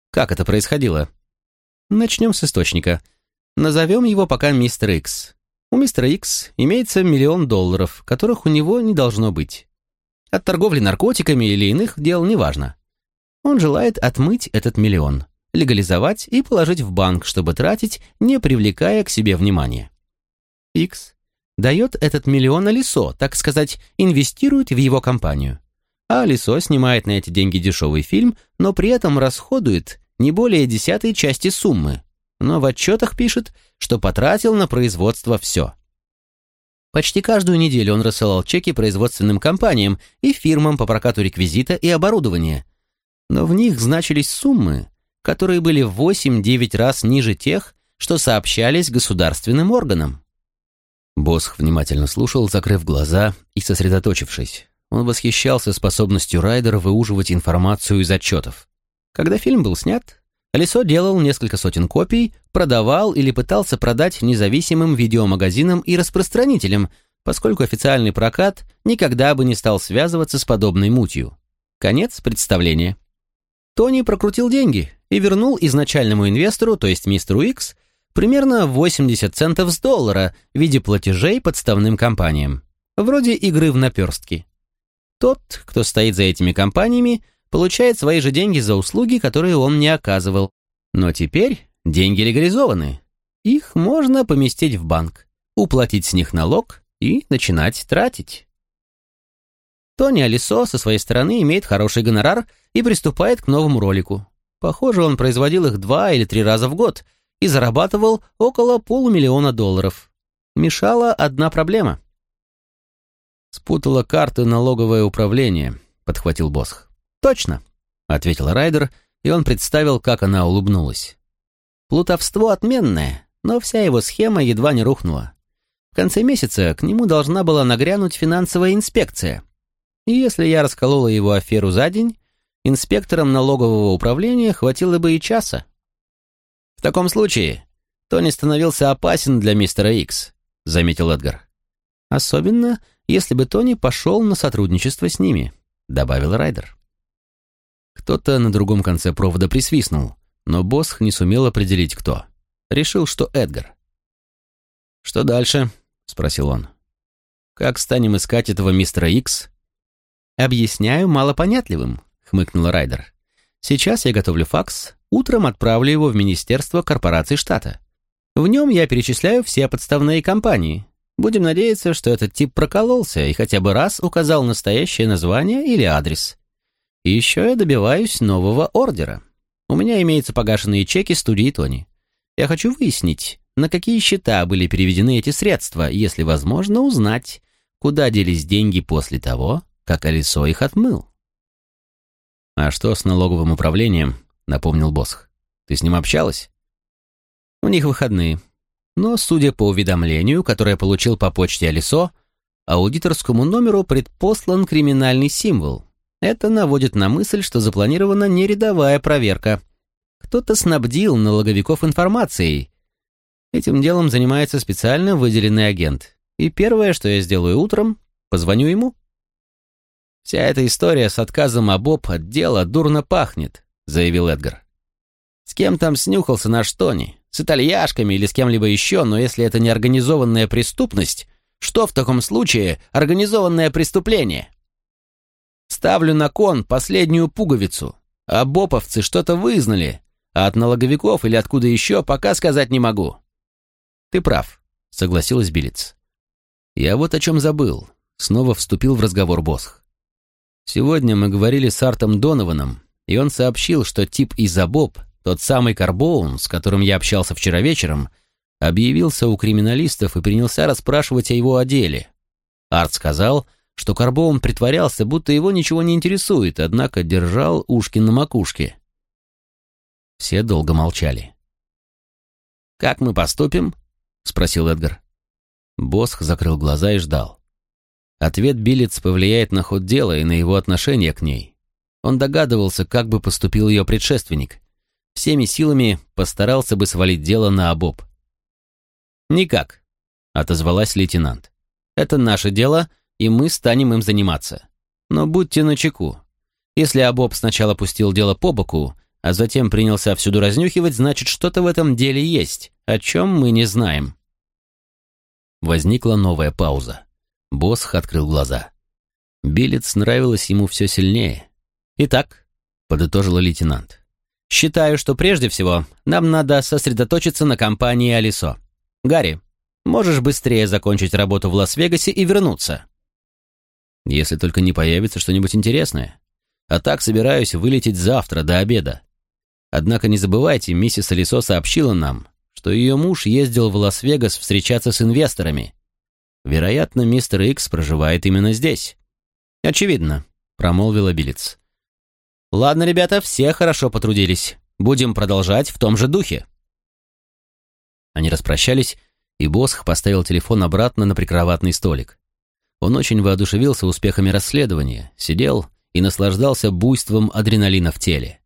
«Как это происходило?» Начнем с источника. Назовем его пока мистер Икс. У мистера Икс имеется миллион долларов, которых у него не должно быть. От торговли наркотиками или иных дел неважно. Он желает отмыть этот миллион, легализовать и положить в банк, чтобы тратить, не привлекая к себе внимания. Икс дает этот миллион Алисо, так сказать, инвестирует в его компанию. А Алисо снимает на эти деньги дешевый фильм, но при этом расходует не более десятой части суммы, но в отчетах пишет, что потратил на производство все. Почти каждую неделю он рассылал чеки производственным компаниям и фирмам по прокату реквизита и оборудования. Но в них значились суммы, которые были в 8-9 раз ниже тех, что сообщались государственным органам. Босх внимательно слушал, закрыв глаза и сосредоточившись. Он восхищался способностью Райдера выуживать информацию из отчетов. Когда фильм был снят, Колесо делал несколько сотен копий, продавал или пытался продать независимым видеомагазинам и распространителям, поскольку официальный прокат никогда бы не стал связываться с подобной мутью. Конец представления. Тони прокрутил деньги и вернул изначальному инвестору, то есть мистеру Икс, примерно 80 центов с доллара в виде платежей подставным компаниям, вроде игры в наперстки. Тот, кто стоит за этими компаниями, получает свои же деньги за услуги, которые он не оказывал. Но теперь деньги легализованы. Их можно поместить в банк, уплатить с них налог и начинать тратить. Тони Алисо со своей стороны имеет хороший гонорар и приступает к новому ролику. Похоже, он производил их два или три раза в год и зарабатывал около полумиллиона долларов. Мешала одна проблема. «Спутала карты налоговое управление», — подхватил Босх. «Точно», — ответил Райдер, и он представил, как она улыбнулась. Плутовство отменное, но вся его схема едва не рухнула. В конце месяца к нему должна была нагрянуть финансовая инспекция. И если я расколола его аферу за день, инспекторам налогового управления хватило бы и часа. В таком случае Тони становился опасен для мистера Икс, заметил Эдгар. Особенно, если бы Тони пошел на сотрудничество с ними, добавил Райдер. Кто-то на другом конце провода присвистнул, но Босх не сумел определить, кто. Решил, что Эдгар. «Что дальше?» — спросил он. «Как станем искать этого мистера Икс?» «Объясняю малопонятливым», — хмыкнул Райдер. «Сейчас я готовлю факс, утром отправлю его в Министерство корпораций штата. В нем я перечисляю все подставные компании. Будем надеяться, что этот тип прокололся и хотя бы раз указал настоящее название или адрес. И еще я добиваюсь нового ордера. У меня имеются погашенные чеки студии Тони. Я хочу выяснить, на какие счета были переведены эти средства, если возможно узнать, куда делись деньги после того, как Алисо их отмыл. «А что с налоговым управлением?» — напомнил Босх. «Ты с ним общалась?» «У них выходные. Но, судя по уведомлению, которое получил по почте Алисо, аудиторскому номеру предпослан криминальный символ, это наводит на мысль, что запланирована не рядовая проверка. Кто-то снабдил налоговиков информацией. Этим делом занимается специально выделенный агент. И первое, что я сделаю утром, позвоню ему. «Вся эта история с отказом Абоб от дела дурно пахнет», — заявил Эдгар. «С кем там снюхался наш Тони? С итальяшками или с кем-либо еще, но если это не организованная преступность, что в таком случае организованное преступление?» Ставлю на кон последнюю пуговицу. А боповцы что-то вызнали, а от налоговиков или откуда еще пока сказать не могу. Ты прав, согласилась Билец. Я вот о чем забыл. Снова вступил в разговор Босх. Сегодня мы говорили с Артом Донованом, и он сообщил, что тип из Абоб, тот самый Карбоун, с которым я общался вчера вечером, объявился у криминалистов и принялся расспрашивать о его деле. Арт сказал, что Карбоун притворялся, будто его ничего не интересует, однако держал ушки на макушке. Все долго молчали. «Как мы поступим?» — спросил Эдгар. Босх закрыл глаза и ждал. Ответ Билец повлияет на ход дела и на его отношение к ней. Он догадывался, как бы поступил ее предшественник. Всеми силами постарался бы свалить дело на обоб. «Никак», — отозвалась лейтенант. «Это наше дело, и мы станем им заниматься. Но будьте начеку. Если Абоб сначала пустил дело по боку, а затем принялся всюду разнюхивать, значит, что-то в этом деле есть, о чем мы не знаем. Возникла новая пауза. Босх открыл глаза. Билец нравилось ему все сильнее. «Итак», — подытожила лейтенант, — «считаю, что прежде всего нам надо сосредоточиться на компании Алисо. Гарри, можешь быстрее закончить работу в Лас-Вегасе и вернуться?» Если только не появится что-нибудь интересное. А так собираюсь вылететь завтра до обеда. Однако не забывайте, миссис Алисо сообщила нам, что ее муж ездил в Лас-Вегас встречаться с инвесторами. Вероятно, мистер Икс проживает именно здесь. Очевидно, промолвила Билец. Ладно, ребята, все хорошо потрудились. Будем продолжать в том же духе. Они распрощались, и Босх поставил телефон обратно на прикроватный столик. Он очень воодушевился успехами расследования, сидел и наслаждался буйством адреналина в теле.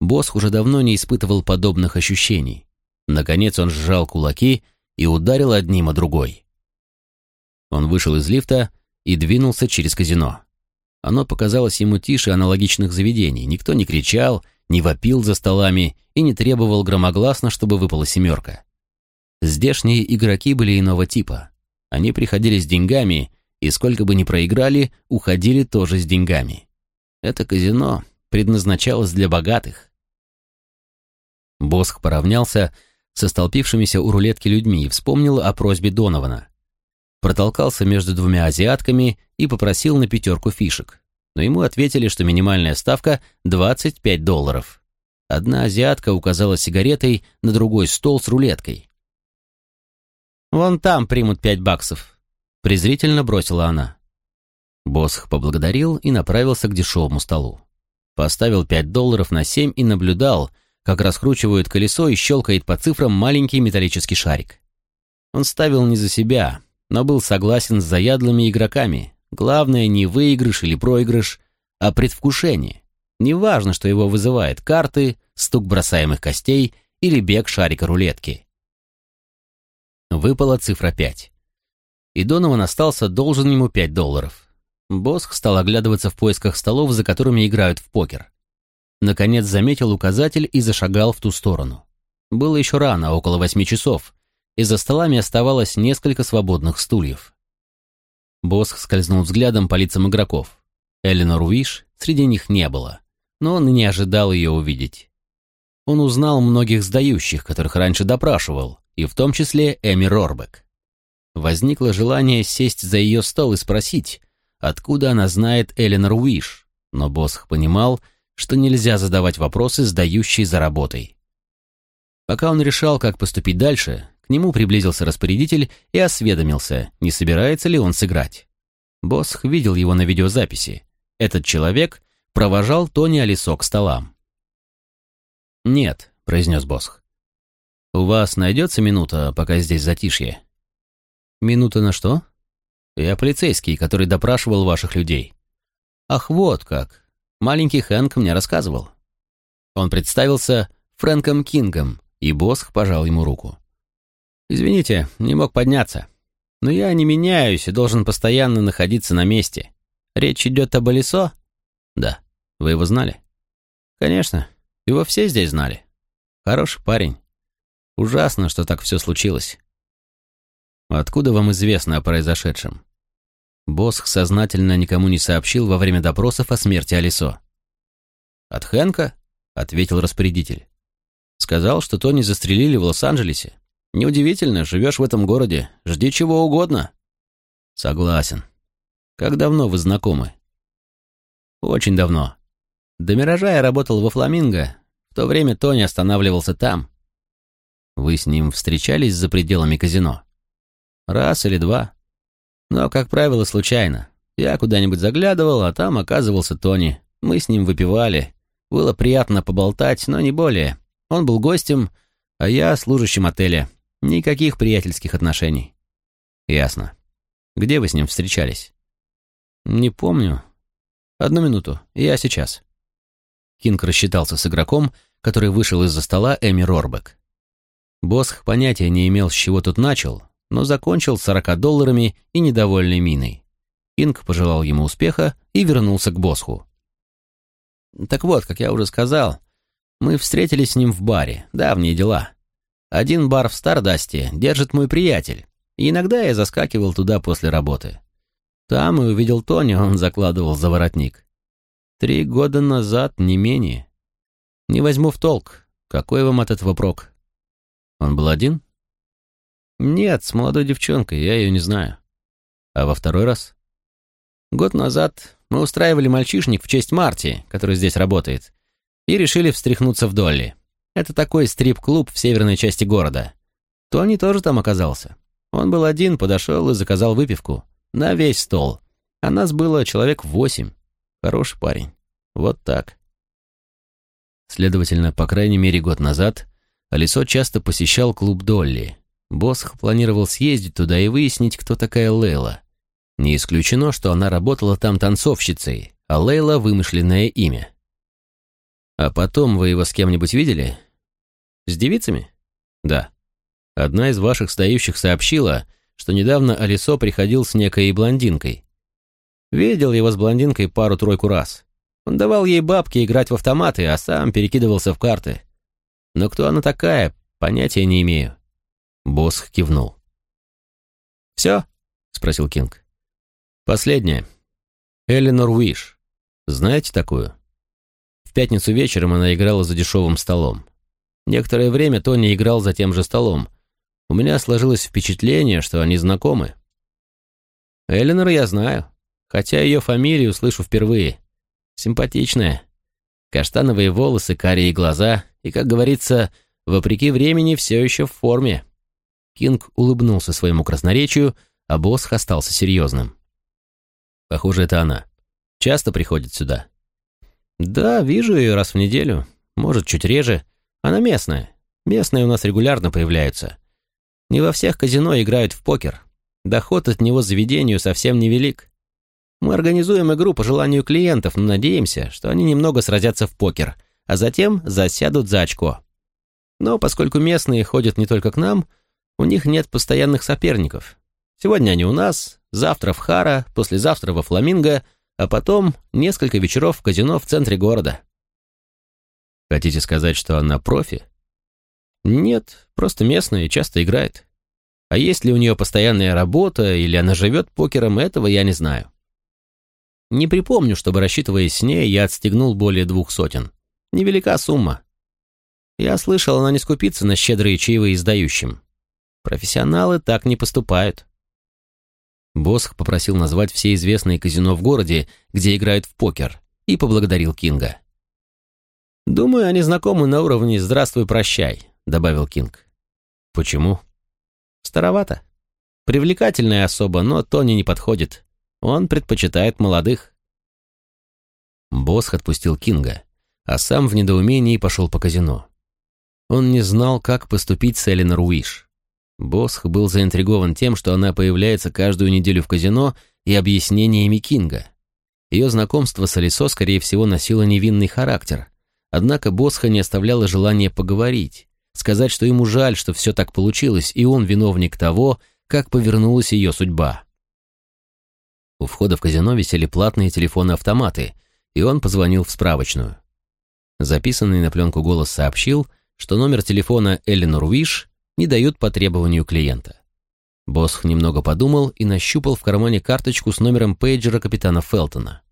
Босс уже давно не испытывал подобных ощущений. Наконец он сжал кулаки и ударил одним о другой. Он вышел из лифта и двинулся через казино. Оно показалось ему тише аналогичных заведений. Никто не кричал, не вопил за столами и не требовал громогласно, чтобы выпала семерка. Здешние игроки были иного типа. Они приходили с деньгами и сколько бы ни проиграли, уходили тоже с деньгами. Это казино предназначалось для богатых. Босх поравнялся со столпившимися у рулетки людьми и вспомнил о просьбе Донована. Протолкался между двумя азиатками и попросил на пятерку фишек. Но ему ответили, что минимальная ставка 25 долларов. Одна азиатка указала сигаретой на другой стол с рулеткой. «Вон там примут пять баксов», презрительно бросила она. Босх поблагодарил и направился к дешевому столу. Поставил пять долларов на семь и наблюдал, как раскручивают колесо и щелкает по цифрам маленький металлический шарик. Он ставил не за себя, но был согласен с заядлыми игроками, Главное не выигрыш или проигрыш, а предвкушение. Неважно, что его вызывает карты, стук бросаемых костей или бег шарика рулетки. Выпала цифра 5. И Донован остался должен ему 5 долларов. Босх стал оглядываться в поисках столов, за которыми играют в покер. Наконец заметил указатель и зашагал в ту сторону. Было еще рано, около восьми часов, и за столами оставалось несколько свободных стульев. Босх скользнул взглядом по лицам игроков. Эленор Уиш среди них не было, но он не ожидал ее увидеть. Он узнал многих сдающих, которых раньше допрашивал, и в том числе Эми Рорбек. Возникло желание сесть за ее стол и спросить, откуда она знает Эленор Уиш, но Босх понимал, что нельзя задавать вопросы, сдающие за работой. Пока он решал, как поступить дальше, к нему приблизился распорядитель и осведомился, не собирается ли он сыграть. Босх видел его на видеозаписи. Этот человек провожал Тони Алисо к столам. «Нет», — произнес Босх. «У вас найдется минута, пока здесь затишье?» «Минута на что?» «Я полицейский, который допрашивал ваших людей». «Ах, вот как. Маленький Хэнк мне рассказывал». Он представился Фрэнком Кингом, и Босх пожал ему руку. «Извините, не мог подняться. Но я не меняюсь и должен постоянно находиться на месте. Речь идет об Алисо?» «Да. Вы его знали?» «Конечно. Его все здесь знали. Хороший парень. Ужасно, что так все случилось». «Откуда вам известно о произошедшем?» Босх сознательно никому не сообщил во время допросов о смерти Алисо. «От Хэнка?» — ответил распорядитель. «Сказал, что Тони застрелили в Лос-Анджелесе. Неудивительно, живешь в этом городе, жди чего угодно». «Согласен. Как давно вы знакомы?» «Очень давно. До «Миража» я работал во «Фламинго». В то время Тони останавливался там. Вы с ним встречались за пределами казино?» «Раз или два. Но, как правило, случайно. Я куда-нибудь заглядывал, а там оказывался Тони. Мы с ним выпивали. Было приятно поболтать, но не более. Он был гостем, а я служащим отеля. Никаких приятельских отношений. Ясно. Где вы с ним встречались? Не помню. Одну минуту, я сейчас. Кинг рассчитался с игроком, который вышел из-за стола Эми Рорбек. Босх понятия не имел, с чего тут начал, но закончил с 40 долларами и недовольной миной. Кинг пожелал ему успеха и вернулся к Босху. «Так вот, как я уже сказал, мы встретились с ним в баре, давние дела. Один бар в Стардасте держит мой приятель, и иногда я заскакивал туда после работы. Там и увидел Тони, он закладывал за воротник. Три года назад, не менее. Не возьму в толк. Какой вам от этого прок? Он был один? Нет, с молодой девчонкой, я ее не знаю. А во второй раз? Год назад мы устраивали мальчишник в честь Марти, который здесь работает, и решили встряхнуться в Долли. Это такой стрип-клуб в северной части города. Тони тоже там оказался. Он был один, подошел и заказал выпивку. На весь стол. А нас было человек восемь. Хороший парень. Вот так. Следовательно, по крайней мере год назад Алисо часто посещал клуб Долли. Босх планировал съездить туда и выяснить, кто такая Лейла. Не исключено, что она работала там танцовщицей, а Лейла — вымышленное имя. А потом вы его с кем-нибудь видели? С девицами? Да. Одна из ваших стоящих сообщила, что недавно Алисо приходил с некой блондинкой. Видел его с блондинкой пару-тройку раз. Он давал ей бабки играть в автоматы, а сам перекидывался в карты. Но кто она такая, понятия не имею. Босх кивнул. «Все?» — спросил Кинг. «Последнее. Эленор Уиш. Знаете такую?» В пятницу вечером она играла за дешевым столом. Некоторое время Тони играл за тем же столом. У меня сложилось впечатление, что они знакомы. Эленор я знаю, хотя ее фамилию слышу впервые. Симпатичная. Каштановые волосы, карие глаза и, как говорится, вопреки времени все еще в форме. Кинг улыбнулся своему красноречию, а Босх остался серьезным. Похоже, это она. Часто приходит сюда. «Да, вижу ее раз в неделю. Может, чуть реже. Она местная. Местные у нас регулярно появляются. Не во всех казино играют в покер. Доход от него заведению совсем невелик. Мы организуем игру по желанию клиентов, но надеемся, что они немного сразятся в покер, а затем засядут за очко. Но поскольку местные ходят не только к нам, у них нет постоянных соперников. Сегодня они у нас, завтра в Хара, послезавтра во Фламинго, а потом несколько вечеров в казино в центре города. Хотите сказать, что она профи? Нет, просто местная и часто играет. А есть ли у нее постоянная работа, или она живет покером, этого я не знаю. Не припомню, чтобы, рассчитываясь с ней, я отстегнул более двух сотен. Невелика сумма. Я слышал, она не скупится на щедрые чаевые издающим. Профессионалы так не поступают. Босх попросил назвать все известные казино в городе, где играют в покер, и поблагодарил Кинга. «Думаю, они знакомы на уровне «здравствуй, прощай», — добавил Кинг. «Почему?» «Старовато. Привлекательная особа, но Тони не подходит. Он предпочитает молодых. Босх отпустил Кинга, а сам в недоумении пошел по казино. Он не знал, как поступить с Эленор Уиш. Босх был заинтригован тем, что она появляется каждую неделю в казино и объяснениями Кинга. Ее знакомство с Алисо, скорее всего, носило невинный характер. Однако Босха не оставляло желания поговорить, сказать, что ему жаль, что все так получилось, и он виновник того, как повернулась ее судьба. У входа в казино висели платные телефоны-автоматы, и он позвонил в справочную. Записанный на пленку голос сообщил, что номер телефона Эленор Уиш не дают по требованию клиента. Босх немного подумал и нащупал в кармане карточку с номером пейджера капитана Фелтона.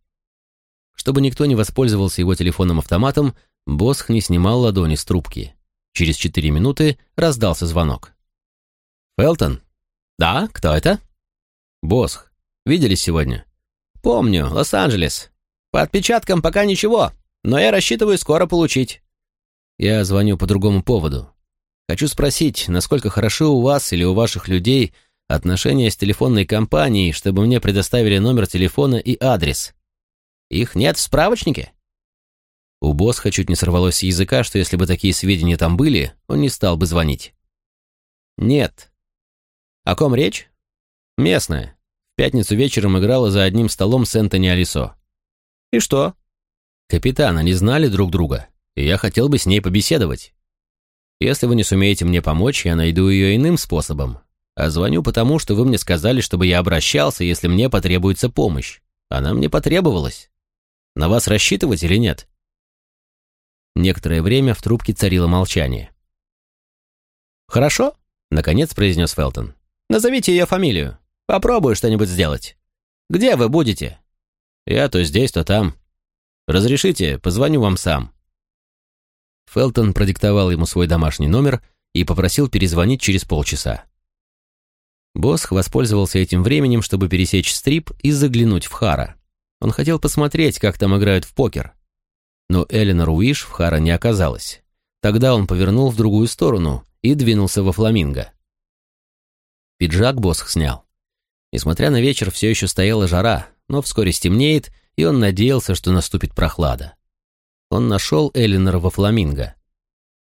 Чтобы никто не воспользовался его телефоном-автоматом, Босх не снимал ладони с трубки. Через четыре минуты раздался звонок. «Фелтон? Да, кто это?» «Босх. Виделись сегодня?» «Помню, Лос-Анджелес. По отпечаткам пока ничего, но я рассчитываю скоро получить». «Я звоню по другому поводу. Хочу спросить, насколько хорошо у вас или у ваших людей отношения с телефонной компанией, чтобы мне предоставили номер телефона и адрес?» «Их нет в справочнике?» У Босха чуть не сорвалось с языка, что если бы такие сведения там были, он не стал бы звонить. «Нет». «О ком речь?» «Местная пятницу вечером играла за одним столом с Энтони Алисо. И что? Капитан, они знали друг друга, и я хотел бы с ней побеседовать. Если вы не сумеете мне помочь, я найду ее иным способом. А звоню потому, что вы мне сказали, чтобы я обращался, если мне потребуется помощь. Она мне потребовалась. На вас рассчитывать или нет? Некоторое время в трубке царило молчание. «Хорошо», — наконец произнес Фелтон. «Назовите ее фамилию». Попробую что-нибудь сделать. Где вы будете? Я то здесь, то там. Разрешите, позвоню вам сам. Фелтон продиктовал ему свой домашний номер и попросил перезвонить через полчаса. Босх воспользовался этим временем, чтобы пересечь стрип и заглянуть в Хара. Он хотел посмотреть, как там играют в покер. Но Эленор Уиш в Хара не оказалось. Тогда он повернул в другую сторону и двинулся во Фламинго. Пиджак Босх снял. Несмотря на вечер, все еще стояла жара, но вскоре стемнеет, и он надеялся, что наступит прохлада. Он нашел Эллинор во Фламинго.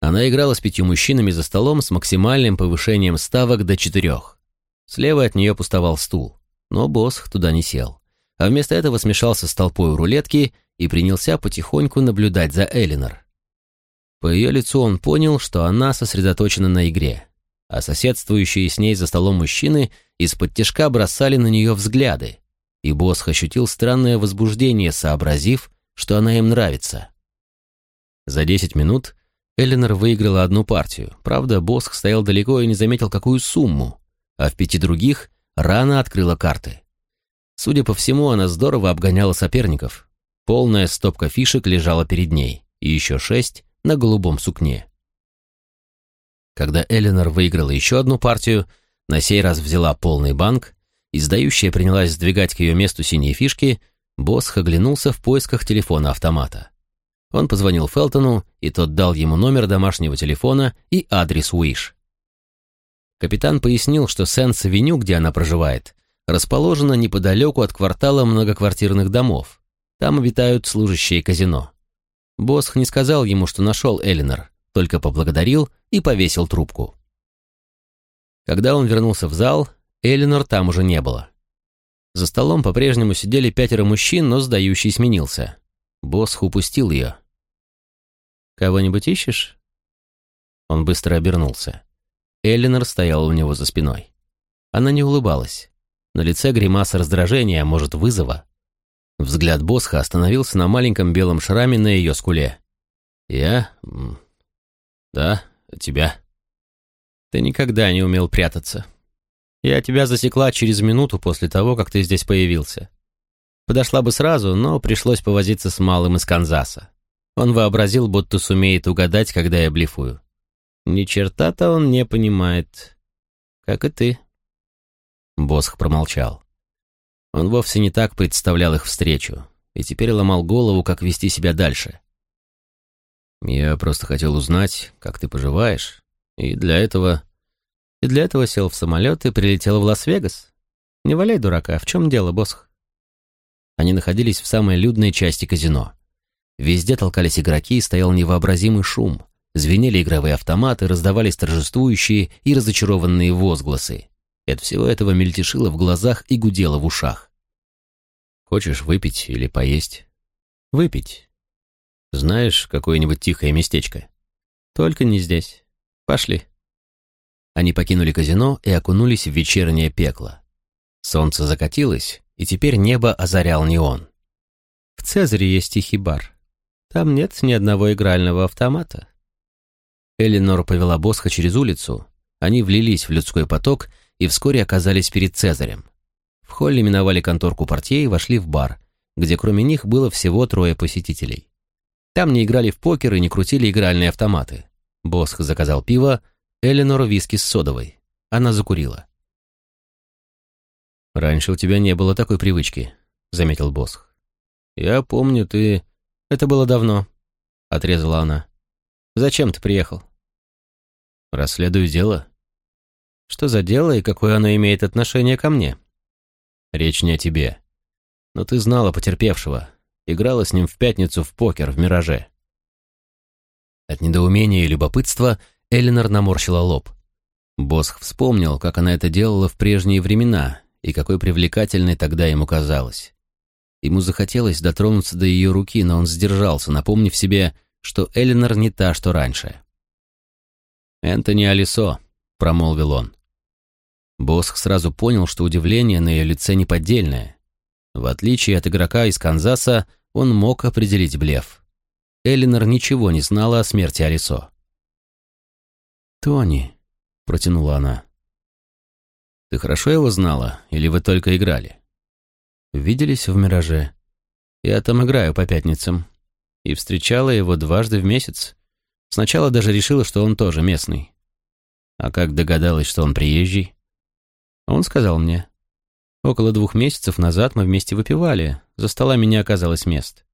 Она играла с пятью мужчинами за столом с максимальным повышением ставок до четырех. Слева от нее пустовал стул, но Босх туда не сел, а вместо этого смешался с толпой у рулетки и принялся потихоньку наблюдать за Эллинор. По ее лицу он понял, что она сосредоточена на игре а соседствующие с ней за столом мужчины из-под тяжка бросали на нее взгляды, и Босх ощутил странное возбуждение, сообразив, что она им нравится. За десять минут Эленор выиграла одну партию, правда, Босх стоял далеко и не заметил, какую сумму, а в пяти других рано открыла карты. Судя по всему, она здорово обгоняла соперников. Полная стопка фишек лежала перед ней, и еще шесть на голубом сукне. Когда Эленор выиграла еще одну партию, на сей раз взяла полный банк, издающая принялась сдвигать к ее месту синие фишки, Босх оглянулся в поисках телефона-автомата. Он позвонил Фелтону, и тот дал ему номер домашнего телефона и адрес Уиш. Капитан пояснил, что Сенс-авеню, где она проживает, расположена неподалеку от квартала многоквартирных домов. Там обитают служащие казино. Босх не сказал ему, что нашел Элинор, только поблагодарил и повесил трубку. Когда он вернулся в зал, Элинор там уже не было. За столом по-прежнему сидели пятеро мужчин, но сдающий сменился. Босх упустил ее. «Кого-нибудь ищешь?» Он быстро обернулся. Эллинор стояла у него за спиной. Она не улыбалась. На лице гримаса раздражения, а может, вызова. Взгляд Босха остановился на маленьком белом шраме на ее скуле. «Я? Да, тебя». «Ты никогда не умел прятаться. Я тебя засекла через минуту после того, как ты здесь появился. Подошла бы сразу, но пришлось повозиться с малым из Канзаса. Он вообразил, будто сумеет угадать, когда я блефую. Ни черта-то он не понимает. Как и ты. Босх промолчал. Он вовсе не так представлял их встречу, и теперь ломал голову, как вести себя дальше. «Я просто хотел узнать, как ты поживаешь, и для этого...» «И для этого сел в самолет и прилетел в Лас-Вегас? Не валяй дурака, в чем дело, Босх?» Они находились в самой людной части казино. Везде толкались игроки, стоял невообразимый шум. Звенели игровые автоматы, раздавались торжествующие и разочарованные возгласы. От всего этого мельтешило в глазах и гудело в ушах. «Хочешь выпить или поесть?» «Выпить. Знаешь какое-нибудь тихое местечко?» «Только не здесь. Пошли». Они покинули казино и окунулись в вечернее пекло. Солнце закатилось, и теперь небо озарял неон. В Цезаре есть тихий бар. Там нет ни одного игрального автомата. Элинор повела Босха через улицу. Они влились в людской поток и вскоре оказались перед Цезарем. В холле миновали конторку портье и вошли в бар, где кроме них было всего трое посетителей. Там не играли в покер и не крутили игральные автоматы. Босх заказал пиво, Элинор виски с содовой. Она закурила. «Раньше у тебя не было такой привычки», — заметил Босх. «Я помню, ты...» «Это было давно», — отрезала она. «Зачем ты приехал?» «Расследую дело». «Что за дело и какое оно имеет отношение ко мне?» «Речь не о тебе. Но ты знала потерпевшего, играла с ним в пятницу в покер в «Мираже». От недоумения и любопытства Элинор наморщила лоб. Босх вспомнил, как она это делала в прежние времена и какой привлекательной тогда ему казалось. Ему захотелось дотронуться до ее руки, но он сдержался, напомнив себе, что Элинор не та, что раньше. «Энтони Алисо», — промолвил он. Босх сразу понял, что удивление на ее лице неподдельное. В отличие от игрока из Канзаса, он мог определить блеф. Элинор ничего не знала о смерти Алисо. «Тони», — протянула она. «Ты хорошо его знала, или вы только играли?» Виделись в «Мираже». Я там играю по пятницам. И встречала его дважды в месяц. Сначала даже решила, что он тоже местный. А как догадалась, что он приезжий? Он сказал мне. Около двух месяцев назад мы вместе выпивали. За столами не оказалось мест.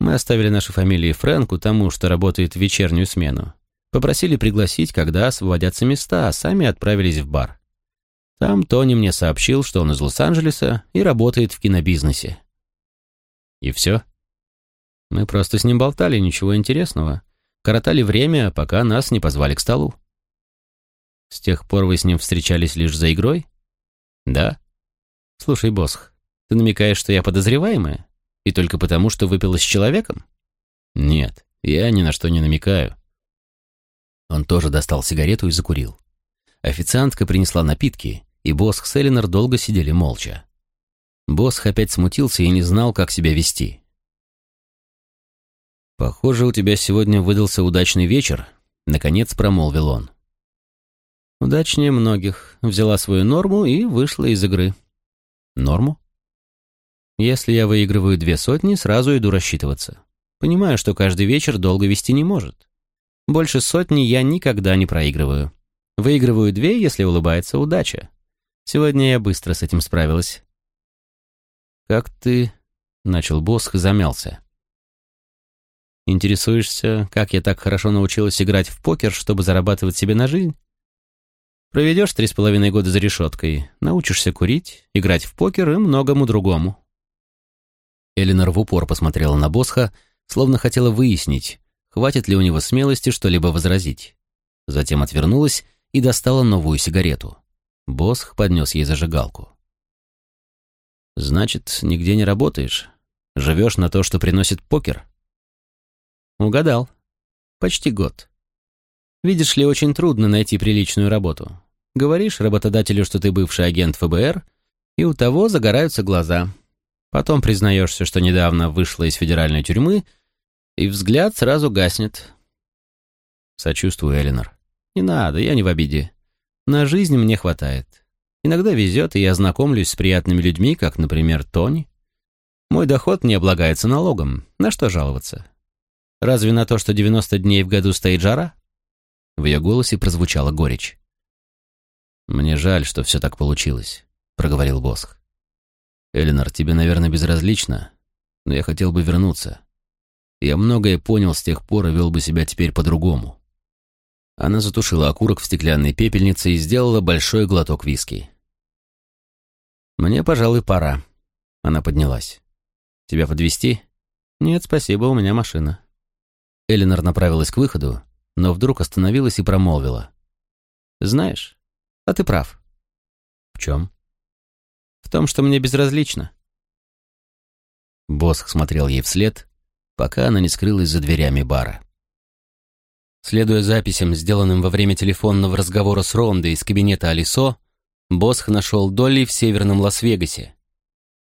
Мы оставили наши фамилии Фрэнку тому, что работает в вечернюю смену. Попросили пригласить, когда освободятся места, а сами отправились в бар. Там Тони мне сообщил, что он из Лос-Анджелеса и работает в кинобизнесе. И все? Мы просто с ним болтали, ничего интересного. Коротали время, пока нас не позвали к столу. С тех пор вы с ним встречались лишь за игрой? Да. Слушай, Босх, ты намекаешь, что я подозреваемая? И только потому, что выпила с человеком? Нет, я ни на что не намекаю. Он тоже достал сигарету и закурил. Официантка принесла напитки, и Босх с Элинор долго сидели молча. Босх опять смутился и не знал, как себя вести. «Похоже, у тебя сегодня выдался удачный вечер», — наконец промолвил он. «Удачнее многих. Взяла свою норму и вышла из игры». «Норму?» «Если я выигрываю две сотни, сразу иду рассчитываться. Понимаю, что каждый вечер долго вести не может. Больше сотни я никогда не проигрываю. Выигрываю две, если улыбается удача. Сегодня я быстро с этим справилась. «Как ты...» — начал Босх и замялся. «Интересуешься, как я так хорошо научилась играть в покер, чтобы зарабатывать себе на жизнь? Проведешь три с половиной года за решеткой, научишься курить, играть в покер и многому другому». Эленор в упор посмотрела на Босха, словно хотела выяснить, хватит ли у него смелости что-либо возразить. Затем отвернулась и достала новую сигарету. Босх поднес ей зажигалку. Значит, нигде не работаешь. Живешь на то, что приносит покер? Угадал. Почти год. Видишь ли, очень трудно найти приличную работу. Говоришь работодателю, что ты бывший агент ФБР, и у того загораются глаза. Потом признаешься, что недавно вышла из федеральной тюрьмы, и взгляд сразу гаснет. Сочувствую, Эленор. Не надо, я не в обиде. На жизнь мне хватает. Иногда везет, и я знакомлюсь с приятными людьми, как, например, Тони. Мой доход не облагается налогом. На что жаловаться? Разве на то, что 90 дней в году стоит жара? В ее голосе прозвучала горечь. «Мне жаль, что все так получилось», — проговорил Босх. «Эленор, тебе, наверное, безразлично, но я хотел бы вернуться. Я многое понял с тех пор и вел бы себя теперь по-другому». Она затушила окурок в стеклянной пепельнице и сделала большой глоток виски. «Мне, пожалуй, пора». Она поднялась. «Тебя подвести? «Нет, спасибо, у меня машина». Эленор направилась к выходу, но вдруг остановилась и промолвила. «Знаешь, а ты прав». «В чем?» «В том, что мне безразлично». Босх смотрел ей вслед, пока она не скрылась за дверями бара. Следуя записям, сделанным во время телефонного разговора с Рондой из кабинета Алисо, Босх нашел Долли в северном Лас-Вегасе.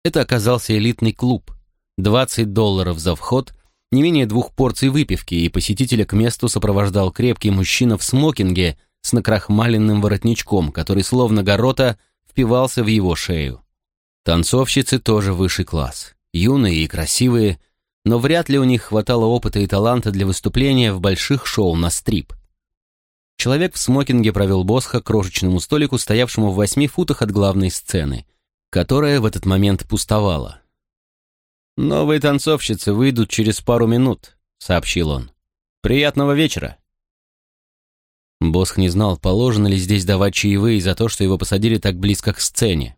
Это оказался элитный клуб. 20 долларов за вход, не менее двух порций выпивки, и посетителя к месту сопровождал крепкий мужчина в смокинге с накрахмаленным воротничком, который словно горота впивался в его шею. Танцовщицы тоже высший класс, юные и красивые, но вряд ли у них хватало опыта и таланта для выступления в больших шоу на стрип. Человек в смокинге провел Босха к крошечному столику, стоявшему в восьми футах от главной сцены, которая в этот момент пустовала. «Новые танцовщицы выйдут через пару минут», — сообщил он. «Приятного вечера». Босх не знал, положено ли здесь давать чаевые за то, что его посадили так близко к сцене.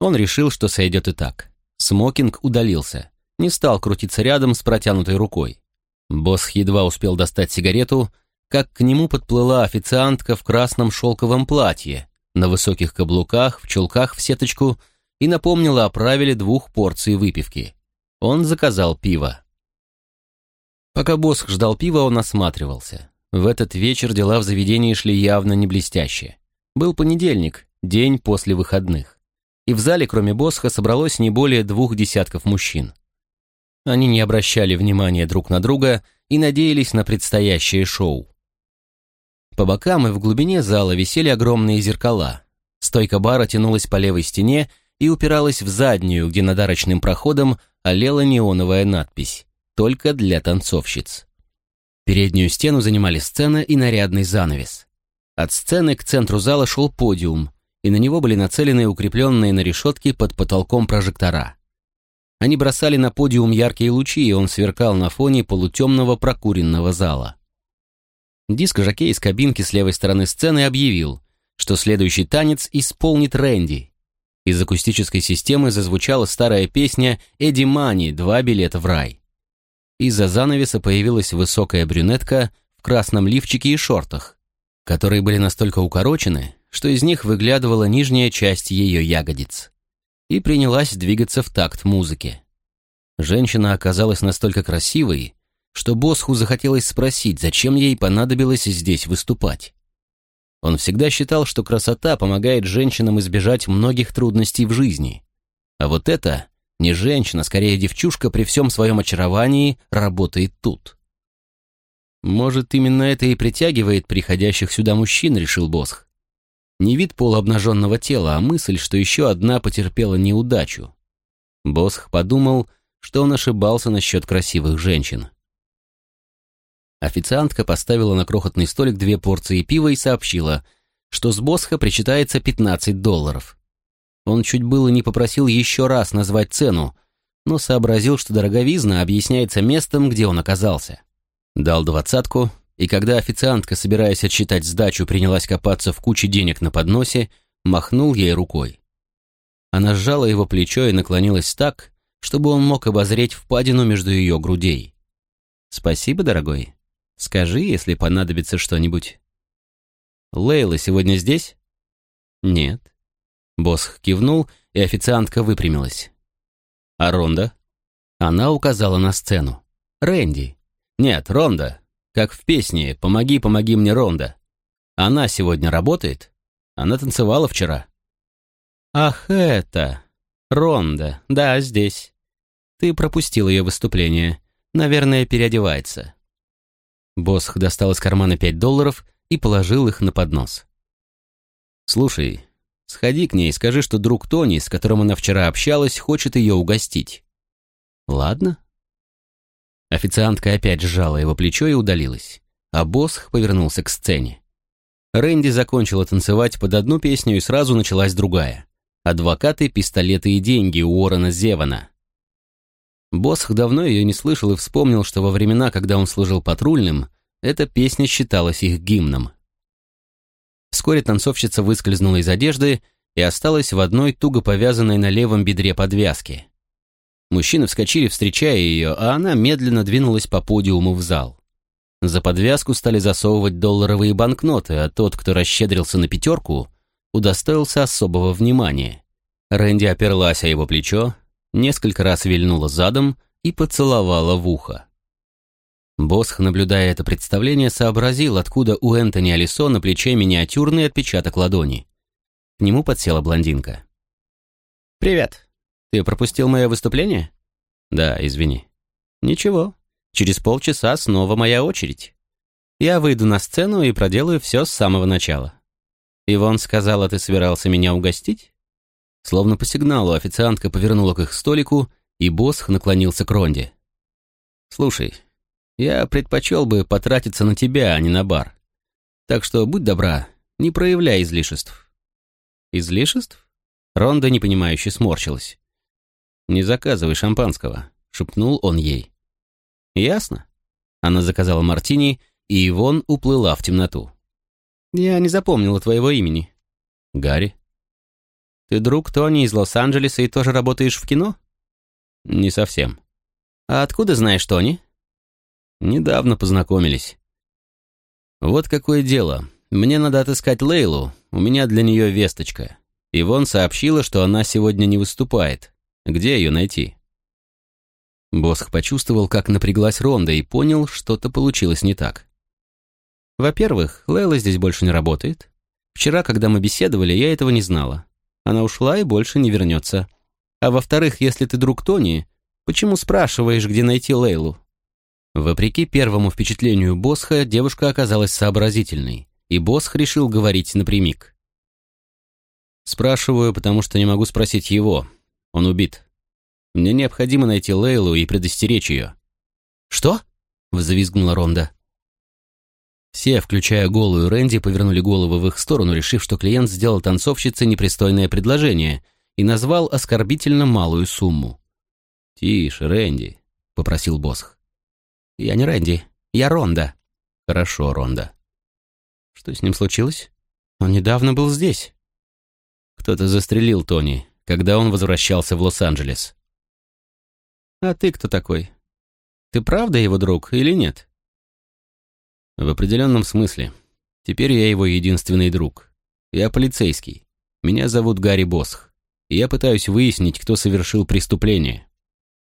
Он решил, что сойдет и так. Смокинг удалился не стал крутиться рядом с протянутой рукой. Босс едва успел достать сигарету, как к нему подплыла официантка в красном шелковом платье, на высоких каблуках, в чулках в сеточку и напомнила о правиле двух порций выпивки. Он заказал пиво. Пока босс ждал пива, он осматривался. В этот вечер дела в заведении шли явно не блестяще. Был понедельник, день после выходных. И в зале, кроме Босха, собралось не более двух десятков мужчин. Они не обращали внимания друг на друга и надеялись на предстоящее шоу. По бокам и в глубине зала висели огромные зеркала. Стойка бара тянулась по левой стене и упиралась в заднюю, где над арочным проходом олела неоновая надпись «Только для танцовщиц». Переднюю стену занимали сцена и нарядный занавес. От сцены к центру зала шел подиум, и на него были нацелены укрепленные на решетке под потолком прожектора. Они бросали на подиум яркие лучи, и он сверкал на фоне полутемного прокуренного зала. Диск-жокей из кабинки с левой стороны сцены объявил, что следующий танец исполнит Рэнди. Из акустической системы зазвучала старая песня «Эдди Мани. Два билета в рай». Из-за занавеса появилась высокая брюнетка в красном лифчике и шортах, которые были настолько укорочены, что из них выглядывала нижняя часть ее ягодиц и принялась двигаться в такт музыки. Женщина оказалась настолько красивой, что Босху захотелось спросить, зачем ей понадобилось здесь выступать. Он всегда считал, что красота помогает женщинам избежать многих трудностей в жизни. А вот это не женщина, скорее девчушка при всем своем очаровании работает тут. Может, именно это и притягивает приходящих сюда мужчин, решил Босх. Не вид полуобнаженного тела, а мысль, что еще одна потерпела неудачу. Босх подумал, что он ошибался насчет красивых женщин. Официантка поставила на крохотный столик две порции пива и сообщила, что с Босха причитается 15 долларов. Он чуть было не попросил еще раз назвать цену, но сообразил, что дороговизна объясняется местом, где он оказался. Дал двадцатку, и когда официантка, собираясь отсчитать сдачу, принялась копаться в куче денег на подносе, махнул ей рукой. Она сжала его плечо и наклонилась так, чтобы он мог обозреть впадину между ее грудей. «Спасибо, дорогой. Скажи, если понадобится что-нибудь». «Лейла сегодня здесь?» «Нет». Босх кивнул, и официантка выпрямилась. А Ронда? Она указала на сцену. Рэнди. Нет, Ронда. Как в песне «Помоги, помоги мне, Ронда». Она сегодня работает? Она танцевала вчера. Ах, это... Ронда. Да, здесь. Ты пропустил ее выступление. Наверное, переодевается. Босх достал из кармана пять долларов и положил их на поднос. «Слушай, сходи к ней и скажи, что друг Тони, с которым она вчера общалась, хочет ее угостить». «Ладно». Официантка опять сжала его плечо и удалилась, а Босх повернулся к сцене. Рэнди закончила танцевать под одну песню и сразу началась другая. «Адвокаты, пистолеты и деньги» Уоррена Зевана. Босх давно ее не слышал и вспомнил, что во времена, когда он служил патрульным, эта песня считалась их гимном. Вскоре танцовщица выскользнула из одежды и осталась в одной туго повязанной на левом бедре подвязке. Мужчины вскочили, встречая ее, а она медленно двинулась по подиуму в зал. За подвязку стали засовывать долларовые банкноты, а тот, кто расщедрился на пятерку, удостоился особого внимания. Рэнди оперлась о его плечо, несколько раз вильнула задом и поцеловала в ухо. Босх, наблюдая это представление, сообразил, откуда у Энтони Алисо на плече миниатюрный отпечаток ладони. К нему подсела блондинка. «Привет. Ты пропустил мое выступление?» «Да, извини». «Ничего. Через полчаса снова моя очередь. Я выйду на сцену и проделаю все с самого начала. Ивон сказала, ты собирался меня угостить? Словно по сигналу официантка повернула к их столику, и Босх наклонился к Ронде. «Слушай, я предпочел бы потратиться на тебя, а не на бар. Так что будь добра, не проявляй излишеств». «Излишеств?» Ронда непонимающе сморщилась. «Не заказывай шампанского», — шепнул он ей. «Ясно». Она заказала мартини, и Ивон уплыла в темноту. «Я не запомнила твоего имени». «Гарри». «Ты друг Тони из Лос-Анджелеса и тоже работаешь в кино?» «Не совсем». «А откуда знаешь Тони?» «Недавно познакомились». «Вот какое дело. Мне надо отыскать Лейлу, у меня для нее весточка. Ивон сообщила, что она сегодня не выступает. Где ее найти?» Босх почувствовал, как напряглась Ронда и понял, что-то получилось не так. Во-первых, Лейла здесь больше не работает. Вчера, когда мы беседовали, я этого не знала. Она ушла и больше не вернется. А во-вторых, если ты друг Тони, почему спрашиваешь, где найти Лейлу? Вопреки первому впечатлению Босха, девушка оказалась сообразительной, и Босх решил говорить напрямик. «Спрашиваю, потому что не могу спросить его. Он убит. Мне необходимо найти Лейлу и предостеречь ее». «Что?» — взвизгнула Ронда. Все, включая голую Рэнди, повернули головы в их сторону, решив, что клиент сделал танцовщице непристойное предложение и назвал оскорбительно малую сумму. «Тише, Рэнди», — попросил Босх. «Я не Рэнди, я Ронда». «Хорошо, Ронда». «Что с ним случилось? Он недавно был здесь». Кто-то застрелил Тони, когда он возвращался в Лос-Анджелес. «А ты кто такой? Ты правда его друг или нет?» «В определенном смысле. Теперь я его единственный друг. Я полицейский. Меня зовут Гарри Босх. И я пытаюсь выяснить, кто совершил преступление».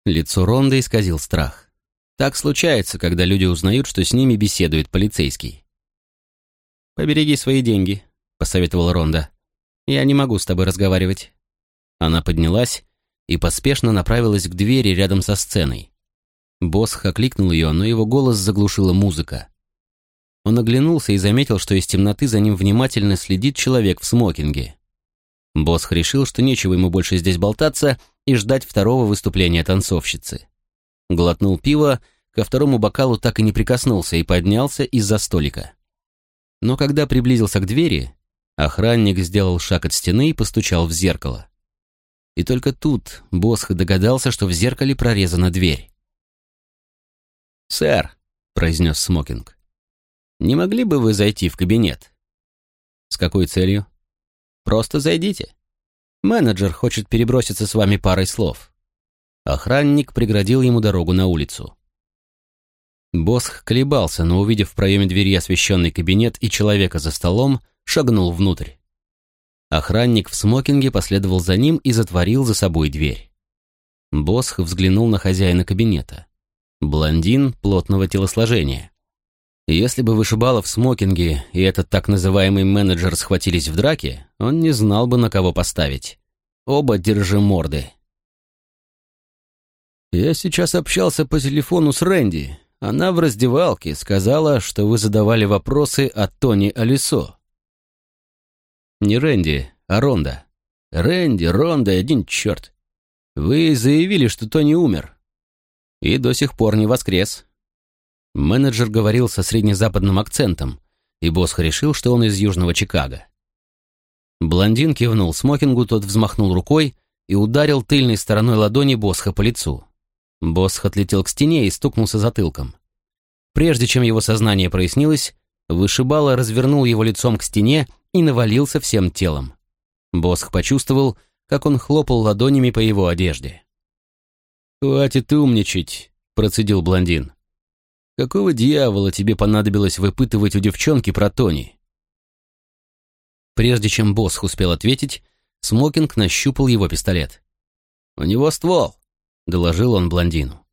Лицо Ронда исказил страх. Так случается, когда люди узнают, что с ними беседует полицейский. «Побереги свои деньги», — посоветовала Ронда. «Я не могу с тобой разговаривать». Она поднялась и поспешно направилась к двери рядом со сценой. Босх окликнул ее, но его голос заглушила музыка. Он оглянулся и заметил, что из темноты за ним внимательно следит человек в смокинге. Босх решил, что нечего ему больше здесь болтаться и ждать второго выступления танцовщицы. Глотнул пиво, ко второму бокалу так и не прикоснулся и поднялся из-за столика. Но когда приблизился к двери, охранник сделал шаг от стены и постучал в зеркало. И только тут Босх догадался, что в зеркале прорезана дверь. «Сэр», — произнес Смокинг, — «не могли бы вы зайти в кабинет?» «С какой целью?» «Просто зайдите. Менеджер хочет переброситься с вами парой слов». Охранник преградил ему дорогу на улицу. Босх колебался, но, увидев в проеме двери освещенный кабинет и человека за столом, шагнул внутрь. Охранник в смокинге последовал за ним и затворил за собой дверь. Босх взглянул на хозяина кабинета. Блондин плотного телосложения. Если бы вышибало в смокинге и этот так называемый менеджер схватились в драке, он не знал бы, на кого поставить. Оба держи морды. «Я сейчас общался по телефону с Рэнди. Она в раздевалке сказала, что вы задавали вопросы о Тони Алисо». «Не Рэнди, а Ронда». «Рэнди, Ронда, один черт. Вы заявили, что Тони умер. И до сих пор не воскрес». Менеджер говорил со среднезападным акцентом, и Босх решил, что он из Южного Чикаго. Блондин кивнул смокингу, тот взмахнул рукой и ударил тыльной стороной ладони Босха по лицу. Босх отлетел к стене и стукнулся затылком. Прежде чем его сознание прояснилось, вышибало развернул его лицом к стене и навалился всем телом. Босх почувствовал, как он хлопал ладонями по его одежде. «Хватит умничать», — процедил блондин. «Какого дьявола тебе понадобилось выпытывать у девчонки про Тони?» Прежде чем Босх успел ответить, Смокинг нащупал его пистолет. «У него ствол», — доложил он блондину.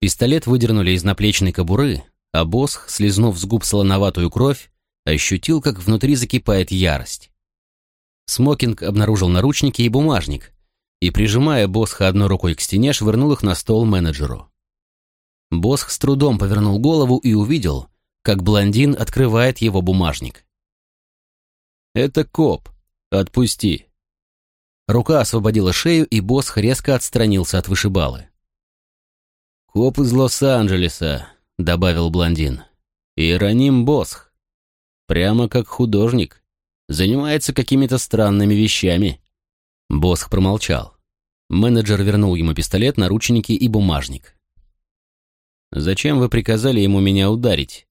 Пистолет выдернули из наплечной кобуры, а Босх, слизнув с губ солоноватую кровь, ощутил, как внутри закипает ярость. Смокинг обнаружил наручники и бумажник, и, прижимая Босха одной рукой к стене, швырнул их на стол менеджеру. Босх с трудом повернул голову и увидел, как блондин открывает его бумажник. «Это коп. Отпусти». Рука освободила шею, и Босх резко отстранился от вышибалы. «Коп из Лос-Анджелеса», — добавил блондин. «Иероним Босх. Прямо как художник. Занимается какими-то странными вещами». Босх промолчал. Менеджер вернул ему пистолет, наручники и бумажник. «Зачем вы приказали ему меня ударить?»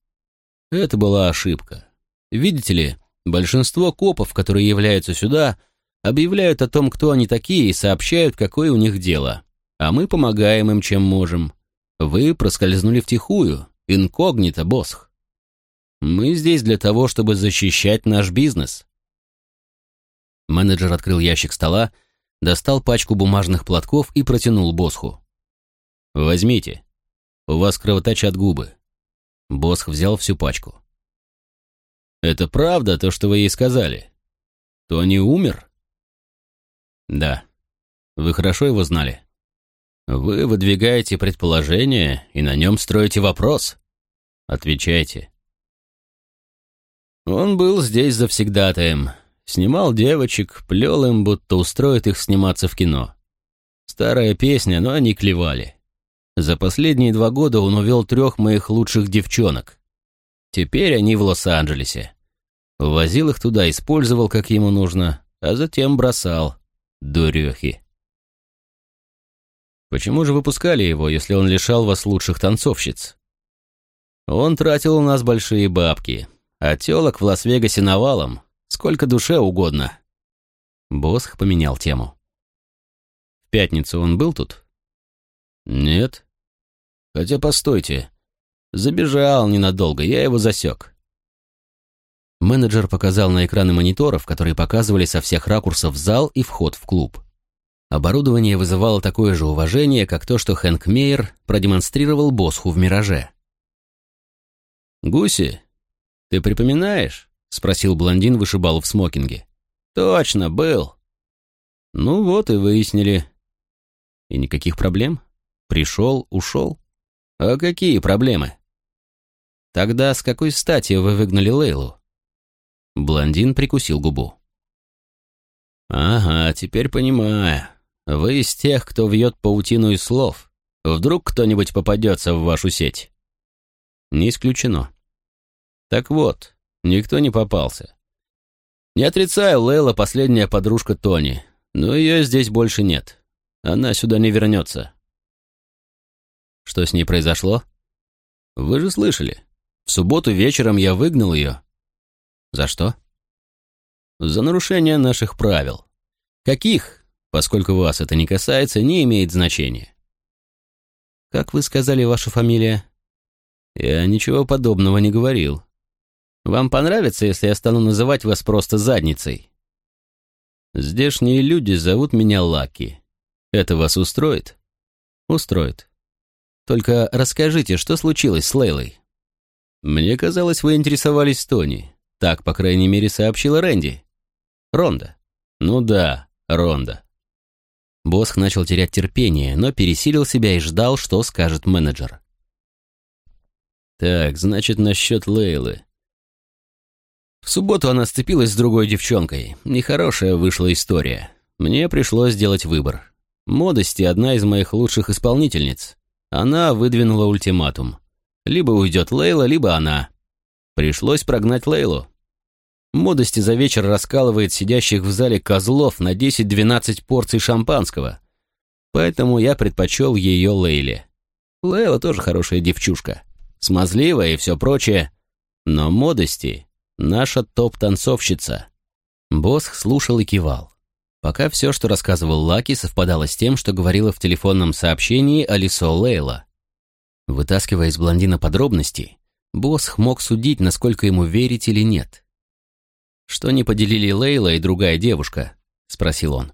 «Это была ошибка. Видите ли, большинство копов, которые являются сюда, объявляют о том, кто они такие, и сообщают, какое у них дело. А мы помогаем им, чем можем. Вы проскользнули втихую, инкогнито, Босх. Мы здесь для того, чтобы защищать наш бизнес. Менеджер открыл ящик стола, достал пачку бумажных платков и протянул Босху. «Возьмите. У вас кровоточат губы». Босх взял всю пачку. «Это правда, то, что вы ей сказали? Тони умер?» «Да. Вы хорошо его знали?» «Вы выдвигаете предположение и на нем строите вопрос?» «Отвечайте». «Он был здесь завсегдатаем. Снимал девочек, плел им, будто устроит их сниматься в кино. Старая песня, но они клевали. За последние два года он увел трех моих лучших девчонок. Теперь они в Лос-Анджелесе. Возил их туда, использовал, как ему нужно, а затем бросал. Дурехи. Почему же выпускали его, если он лишал вас лучших танцовщиц? Он тратил у нас большие бабки, а телок в Лас-Вегасе навалом, Сколько душе угодно. Босх поменял тему. В пятницу он был тут? Нет. Хотя постойте. Забежал ненадолго, я его засек. Менеджер показал на экраны мониторов, которые показывали со всех ракурсов зал и вход в клуб. Оборудование вызывало такое же уважение, как то, что Хэнк Мейер продемонстрировал Босху в «Мираже». «Гуси, ты припоминаешь, — спросил блондин вышибал в смокинге. «Точно, был». «Ну вот и выяснили». «И никаких проблем? Пришел, ушел? А какие проблемы?» «Тогда с какой стати вы выгнали Лейлу?» Блондин прикусил губу. «Ага, теперь понимаю. Вы из тех, кто вьет паутину из слов. Вдруг кто-нибудь попадется в вашу сеть?» «Не исключено». «Так вот, Никто не попался. Не отрицаю, Лейла последняя подружка Тони, но ее здесь больше нет. Она сюда не вернется. Что с ней произошло? Вы же слышали. В субботу вечером я выгнал ее. За что? За нарушение наших правил. Каких, поскольку вас это не касается, не имеет значения. Как вы сказали ваша фамилия? Я ничего подобного не говорил. Вам понравится, если я стану называть вас просто задницей? Здешние люди зовут меня Лаки. Это вас устроит? Устроит. Только расскажите, что случилось с Лейлой? Мне казалось, вы интересовались Тони. Так, по крайней мере, сообщила Рэнди. Ронда. Ну да, Ронда. Босх начал терять терпение, но пересилил себя и ждал, что скажет менеджер. Так, значит, насчет Лейлы. В субботу она сцепилась с другой девчонкой. Нехорошая вышла история. Мне пришлось сделать выбор. Модости одна из моих лучших исполнительниц. Она выдвинула ультиматум. Либо уйдет Лейла, либо она. Пришлось прогнать Лейлу. Модости за вечер раскалывает сидящих в зале козлов на 10-12 порций шампанского. Поэтому я предпочел ее Лейле. Лейла тоже хорошая девчушка. Смазливая и все прочее. Но Модости — наша топ-танцовщица. Босх слушал и кивал. Пока все, что рассказывал Лаки, совпадало с тем, что говорила в телефонном сообщении Алисо Лейла. Вытаскивая из блондина подробности, Босх мог судить, насколько ему верить или нет. «Что не поделили Лейла и другая девушка?» — спросил он.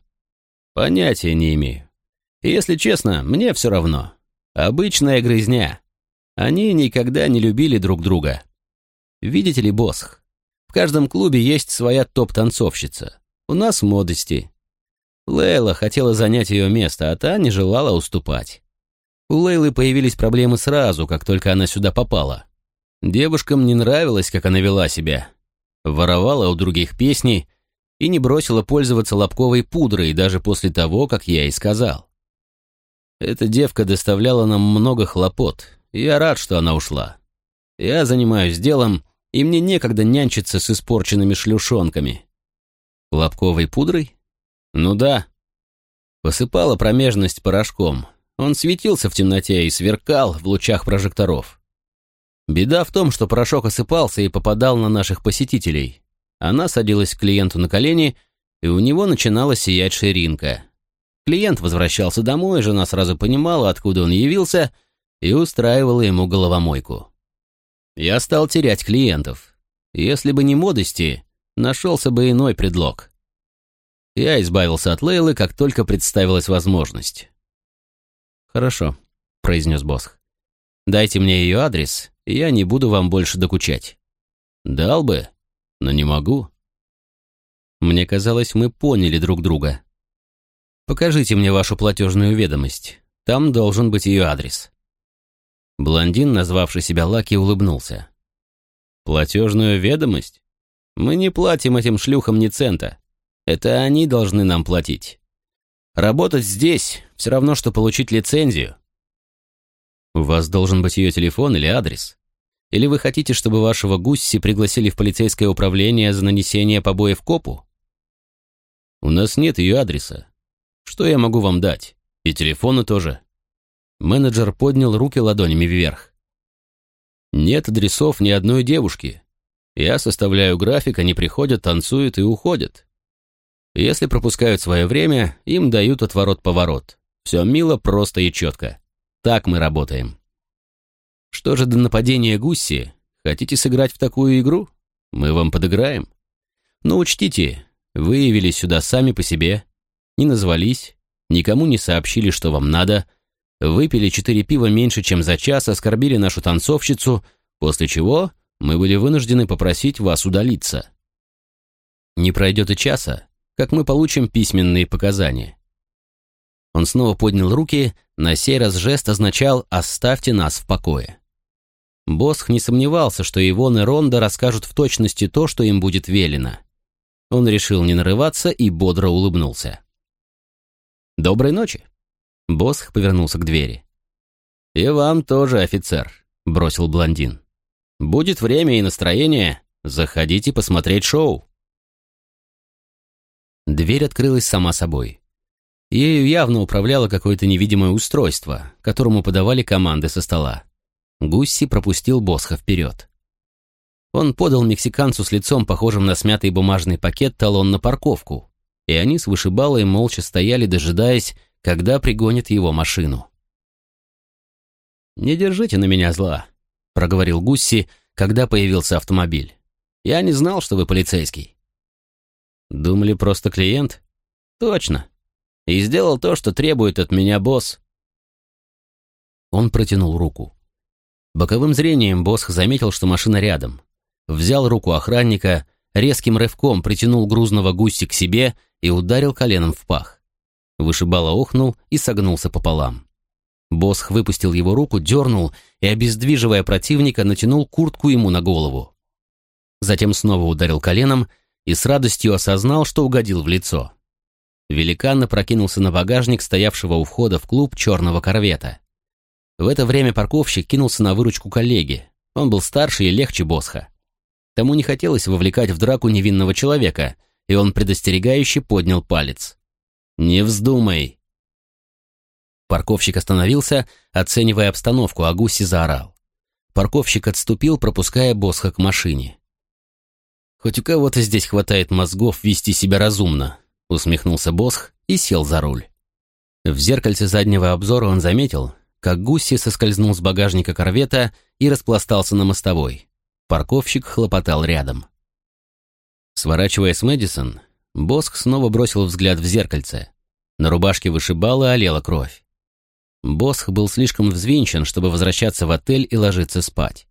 «Понятия не имею. Если честно, мне все равно. Обычная грызня. Они никогда не любили друг друга. Видите ли, Босх, в каждом клубе есть своя топ-танцовщица. У нас модости, Лейла хотела занять ее место, а та не желала уступать. У Лейлы появились проблемы сразу, как только она сюда попала. Девушкам не нравилось, как она вела себя. Воровала у других песни и не бросила пользоваться лобковой пудрой даже после того, как я ей сказал. Эта девка доставляла нам много хлопот, я рад, что она ушла. Я занимаюсь делом, и мне некогда нянчиться с испорченными шлюшонками. Лобковой пудрой? Ну да. Посыпала промежность порошком. Он светился в темноте и сверкал в лучах прожекторов. Беда в том, что порошок осыпался и попадал на наших посетителей. Она садилась к клиенту на колени, и у него начинала сиять ширинка. Клиент возвращался домой, жена сразу понимала, откуда он явился, и устраивала ему головомойку. Я стал терять клиентов. Если бы не модости, нашелся бы иной предлог. Я избавился от Лейлы, как только представилась возможность. «Хорошо», — произнес Босх. «Дайте мне ее адрес, и я не буду вам больше докучать». «Дал бы, но не могу». Мне казалось, мы поняли друг друга. «Покажите мне вашу платежную ведомость. Там должен быть ее адрес». Блондин, назвавший себя Лаки, улыбнулся. «Платежную ведомость? Мы не платим этим шлюхам ни цента. Это они должны нам платить. Работать здесь все равно, что получить лицензию. У вас должен быть ее телефон или адрес. Или вы хотите, чтобы вашего Гусси пригласили в полицейское управление за нанесение побоев копу? У нас нет ее адреса. Что я могу вам дать? И телефона тоже. Менеджер поднял руки ладонями вверх. Нет адресов ни одной девушки. Я составляю график, они приходят, танцуют и уходят. Если пропускают свое время, им дают отворот-поворот. Все мило, просто и четко. Так мы работаем. Что же до нападения Гусси? Хотите сыграть в такую игру? Мы вам подыграем. Но учтите, вы явились сюда сами по себе, не назвались, никому не сообщили, что вам надо, выпили четыре пива меньше, чем за час, оскорбили нашу танцовщицу, после чего мы были вынуждены попросить вас удалиться. Не пройдет и часа, как мы получим письменные показания. Он снова поднял руки, на сей раз жест означал «оставьте нас в покое». Босх не сомневался, что Ивон и Ронда расскажут в точности то, что им будет велено. Он решил не нарываться и бодро улыбнулся. «Доброй ночи!» Босх повернулся к двери. «И вам тоже, офицер», — бросил блондин. «Будет время и настроение, заходите посмотреть шоу». Дверь открылась сама собой. Ею явно управляло какое-то невидимое устройство, которому подавали команды со стола. Гусси пропустил Босха вперед. Он подал мексиканцу с лицом, похожим на смятый бумажный пакет, талон на парковку, и они с вышибалой молча стояли, дожидаясь, когда пригонят его машину. «Не держите на меня зла», — проговорил Гусси, когда появился автомобиль. «Я не знал, что вы полицейский». Думали, просто клиент? Точно. И сделал то, что требует от меня босс. Он протянул руку. Боковым зрением Босх заметил, что машина рядом. Взял руку охранника, резким рывком притянул грузного гуси к себе и ударил коленом в пах. Вышибало охнул и согнулся пополам. Босх выпустил его руку, дернул и, обездвиживая противника, натянул куртку ему на голову. Затем снова ударил коленом и с радостью осознал, что угодил в лицо. Великан опрокинулся на багажник стоявшего у входа в клуб черного корвета. В это время парковщик кинулся на выручку коллеги. Он был старше и легче Босха. Тому не хотелось вовлекать в драку невинного человека, и он предостерегающе поднял палец. «Не вздумай!» Парковщик остановился, оценивая обстановку, а Гуси заорал. Парковщик отступил, пропуская Босха к машине. «Хоть у кого-то здесь хватает мозгов вести себя разумно», усмехнулся Босх и сел за руль. В зеркальце заднего обзора он заметил, как Гусси соскользнул с багажника корвета и распластался на мостовой. Парковщик хлопотал рядом. Сворачивая с Мэдисон, Боск снова бросил взгляд в зеркальце. На рубашке вышибала олела кровь. Босх был слишком взвинчен, чтобы возвращаться в отель и ложиться спать.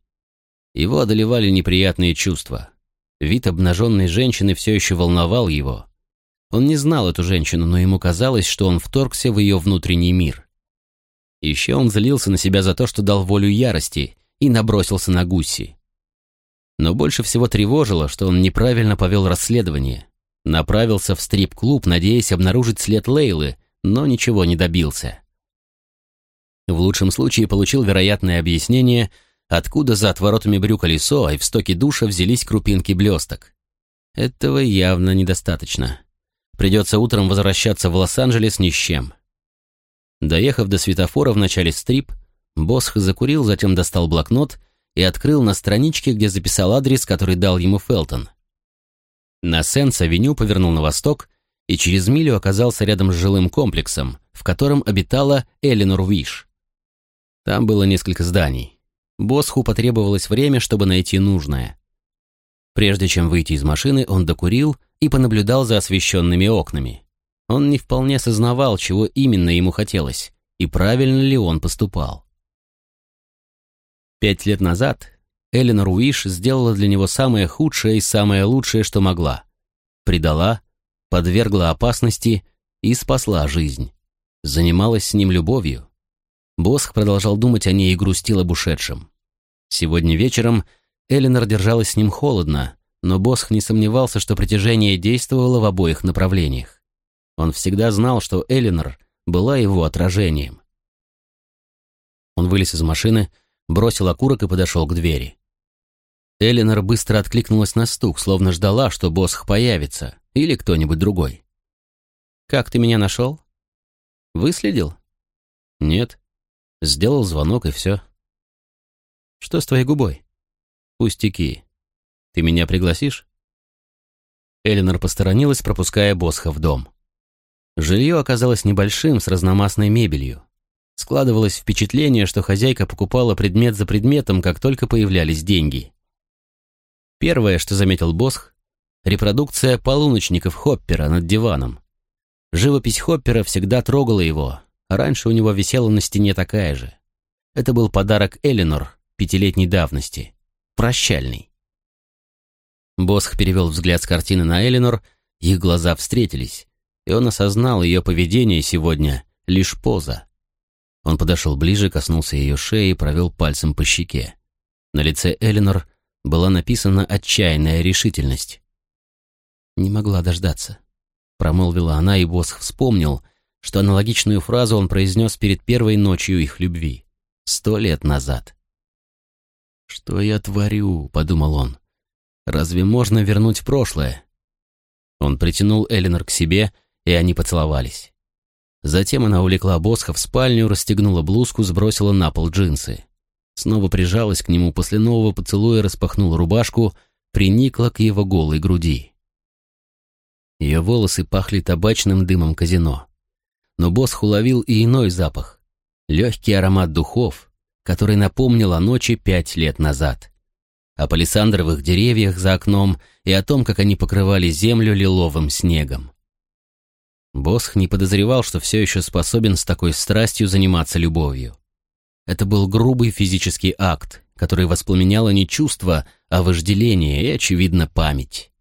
Его одолевали неприятные чувства. Вид обнаженной женщины все еще волновал его. Он не знал эту женщину, но ему казалось, что он вторгся в ее внутренний мир. Еще он злился на себя за то, что дал волю ярости и набросился на Гусси. Но больше всего тревожило, что он неправильно повел расследование. Направился в стрип-клуб, надеясь обнаружить след Лейлы, но ничего не добился. В лучшем случае получил вероятное объяснение, откуда за отворотами брюка колесо и в стоке душа взялись крупинки блесток. Этого явно недостаточно. Придется утром возвращаться в Лос-Анджелес ни с чем. Доехав до светофора в начале стрип, Босх закурил, затем достал блокнот и открыл на страничке, где записал адрес, который дал ему Фелтон. На Сенс-авеню повернул на восток и через милю оказался рядом с жилым комплексом, в котором обитала Эленор Виш. Там было несколько зданий. Босху потребовалось время, чтобы найти нужное. Прежде чем выйти из машины, он докурил и понаблюдал за освещенными окнами. Он не вполне сознавал, чего именно ему хотелось, и правильно ли он поступал. Пять лет назад Эленор Уиш сделала для него самое худшее и самое лучшее, что могла. Предала, подвергла опасности и спасла жизнь. Занималась с ним любовью. Босх продолжал думать о ней и грустил об ушедшем. Сегодня вечером Эленор держалась с ним холодно, но Босх не сомневался, что притяжение действовало в обоих направлениях. Он всегда знал, что Элинор была его отражением. Он вылез из машины, бросил окурок и подошел к двери. Элинор быстро откликнулась на стук, словно ждала, что Босх появится, или кто-нибудь другой. «Как ты меня нашел?» «Выследил?» «Нет. Сделал звонок, и все». «Что с твоей губой?» «Пустяки. Ты меня пригласишь?» Элинор посторонилась, пропуская Босха в дом. Жилье оказалось небольшим, с разномастной мебелью. Складывалось впечатление, что хозяйка покупала предмет за предметом, как только появлялись деньги. Первое, что заметил Босх, репродукция полуночников Хоппера над диваном. Живопись Хоппера всегда трогала его, а раньше у него висела на стене такая же. Это был подарок Эленор пятилетней давности. Прощальный. Босх перевел взгляд с картины на Эленор, их глаза встретились и он осознал ее поведение сегодня лишь поза. Он подошел ближе, коснулся ее шеи и провел пальцем по щеке. На лице Эленор была написана отчаянная решительность. «Не могла дождаться», — промолвила она, и Босх вспомнил, что аналогичную фразу он произнес перед первой ночью их любви, сто лет назад. «Что я творю?» — подумал он. «Разве можно вернуть прошлое?» Он притянул Эленор к себе и они поцеловались. Затем она увлекла Босха в спальню, расстегнула блузку, сбросила на пол джинсы. Снова прижалась к нему, после нового поцелуя распахнула рубашку, приникла к его голой груди. Ее волосы пахли табачным дымом казино. Но Босх уловил и иной запах. Легкий аромат духов, который напомнил о ночи пять лет назад. О палисандровых деревьях за окном и о том, как они покрывали землю лиловым снегом. Босх не подозревал, что все еще способен с такой страстью заниматься любовью. Это был грубый физический акт, который воспламеняло не чувство, а вожделение и, очевидно, память.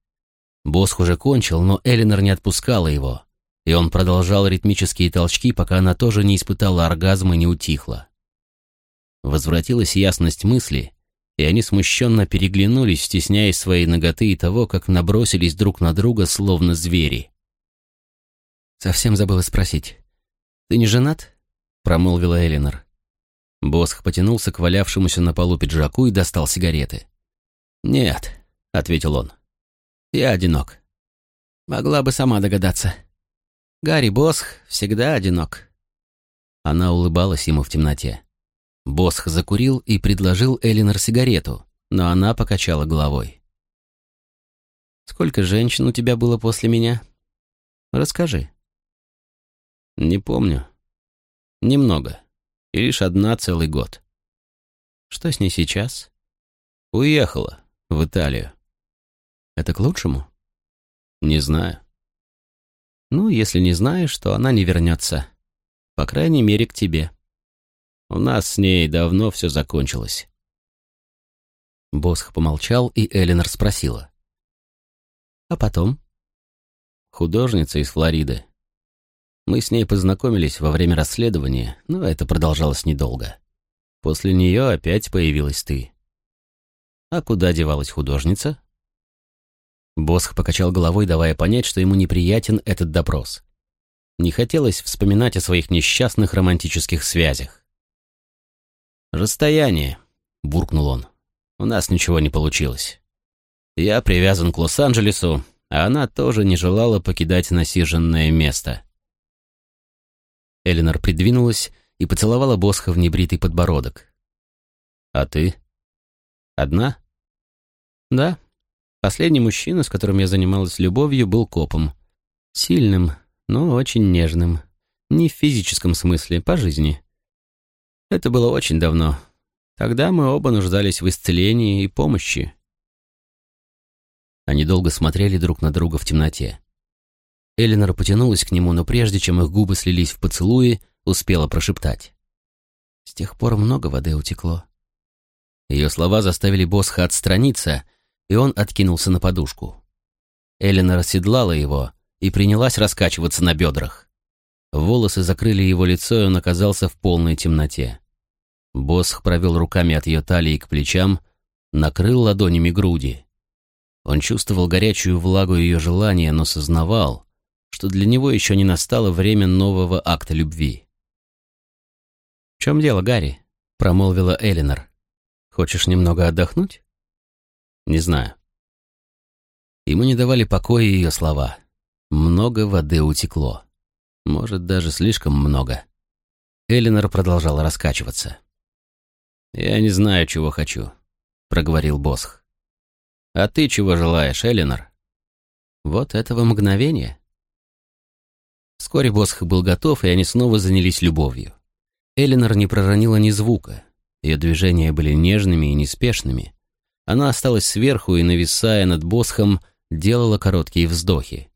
Босх уже кончил, но Элинор не отпускала его, и он продолжал ритмические толчки, пока она тоже не испытала оргазма и не утихла. Возвратилась ясность мысли, и они смущенно переглянулись, стесняясь своей ноготы и того, как набросились друг на друга, словно звери. «Совсем забыла спросить. Ты не женат?» — промолвила Элинор. Босх потянулся к валявшемуся на полу пиджаку и достал сигареты. «Нет», — ответил он. «Я одинок. Могла бы сама догадаться. Гарри Босх всегда одинок». Она улыбалась ему в темноте. Босх закурил и предложил Элинор сигарету, но она покачала головой. «Сколько женщин у тебя было после меня? Расскажи». «Не помню. Немного. И лишь одна целый год». «Что с ней сейчас?» «Уехала. В Италию». «Это к лучшему?» «Не знаю». «Ну, если не знаешь, то она не вернется. По крайней мере, к тебе». «У нас с ней давно все закончилось». Босх помолчал, и Элинор спросила. «А потом?» «Художница из Флориды. Мы с ней познакомились во время расследования, но это продолжалось недолго. После нее опять появилась ты. А куда девалась художница? Босх покачал головой, давая понять, что ему неприятен этот допрос. Не хотелось вспоминать о своих несчастных романтических связях. «Расстояние», — буркнул он. «У нас ничего не получилось. Я привязан к Лос-Анджелесу, а она тоже не желала покидать насиженное место. Эленор придвинулась и поцеловала Босха в небритый подбородок. «А ты? Одна?» «Да. Последний мужчина, с которым я занималась любовью, был копом. Сильным, но очень нежным. Не в физическом смысле, по жизни. Это было очень давно. Тогда мы оба нуждались в исцелении и помощи». Они долго смотрели друг на друга в темноте. Элинор потянулась к нему, но прежде чем их губы слились в поцелуи, успела прошептать. «С тех пор много воды утекло». Ее слова заставили Босха отстраниться, и он откинулся на подушку. Элинор оседлала его и принялась раскачиваться на бедрах. Волосы закрыли его лицо, и он оказался в полной темноте. Босх провел руками от ее талии к плечам, накрыл ладонями груди. Он чувствовал горячую влагу ее желания, но сознавал, что для него еще не настало время нового акта любви. «В чем дело, Гарри?» — промолвила Элинор. «Хочешь немного отдохнуть?» «Не знаю». Ему не давали покоя ее слова. Много воды утекло. Может, даже слишком много. Элинор продолжала раскачиваться. «Я не знаю, чего хочу», — проговорил Босх. «А ты чего желаешь, Элинор?» «Вот этого мгновения», Вскоре Босх был готов, и они снова занялись любовью. Элинор не проронила ни звука. Ее движения были нежными и неспешными. Она осталась сверху и, нависая над Босхом, делала короткие вздохи.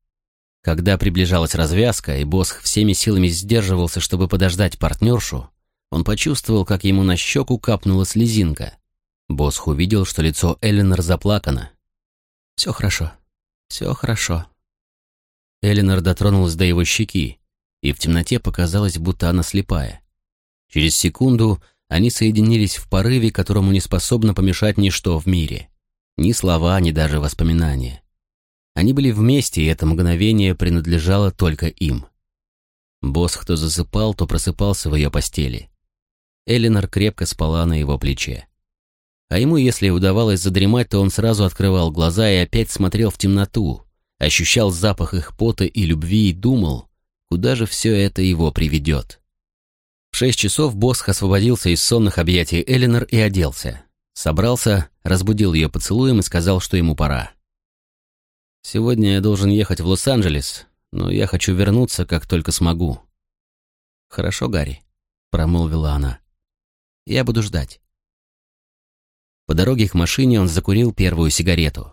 Когда приближалась развязка, и Босх всеми силами сдерживался, чтобы подождать партнершу, он почувствовал, как ему на щеку капнула слезинка. Босх увидел, что лицо Элинор заплакано. «Все хорошо, все хорошо», Элинор дотронулась до его щеки, и в темноте показалось, будто она слепая. Через секунду они соединились в порыве, которому не способно помешать ничто в мире. Ни слова, ни даже воспоминания. Они были вместе, и это мгновение принадлежало только им. Босх то засыпал, то просыпался в ее постели. Элинор крепко спала на его плече. А ему, если удавалось задремать, то он сразу открывал глаза и опять смотрел в темноту, ощущал запах их пота и любви и думал, куда же все это его приведет. В шесть часов Босх освободился из сонных объятий Элинор и оделся. Собрался, разбудил ее поцелуем и сказал, что ему пора. «Сегодня я должен ехать в Лос-Анджелес, но я хочу вернуться, как только смогу». «Хорошо, Гарри», — промолвила она. «Я буду ждать». По дороге к машине он закурил первую сигарету.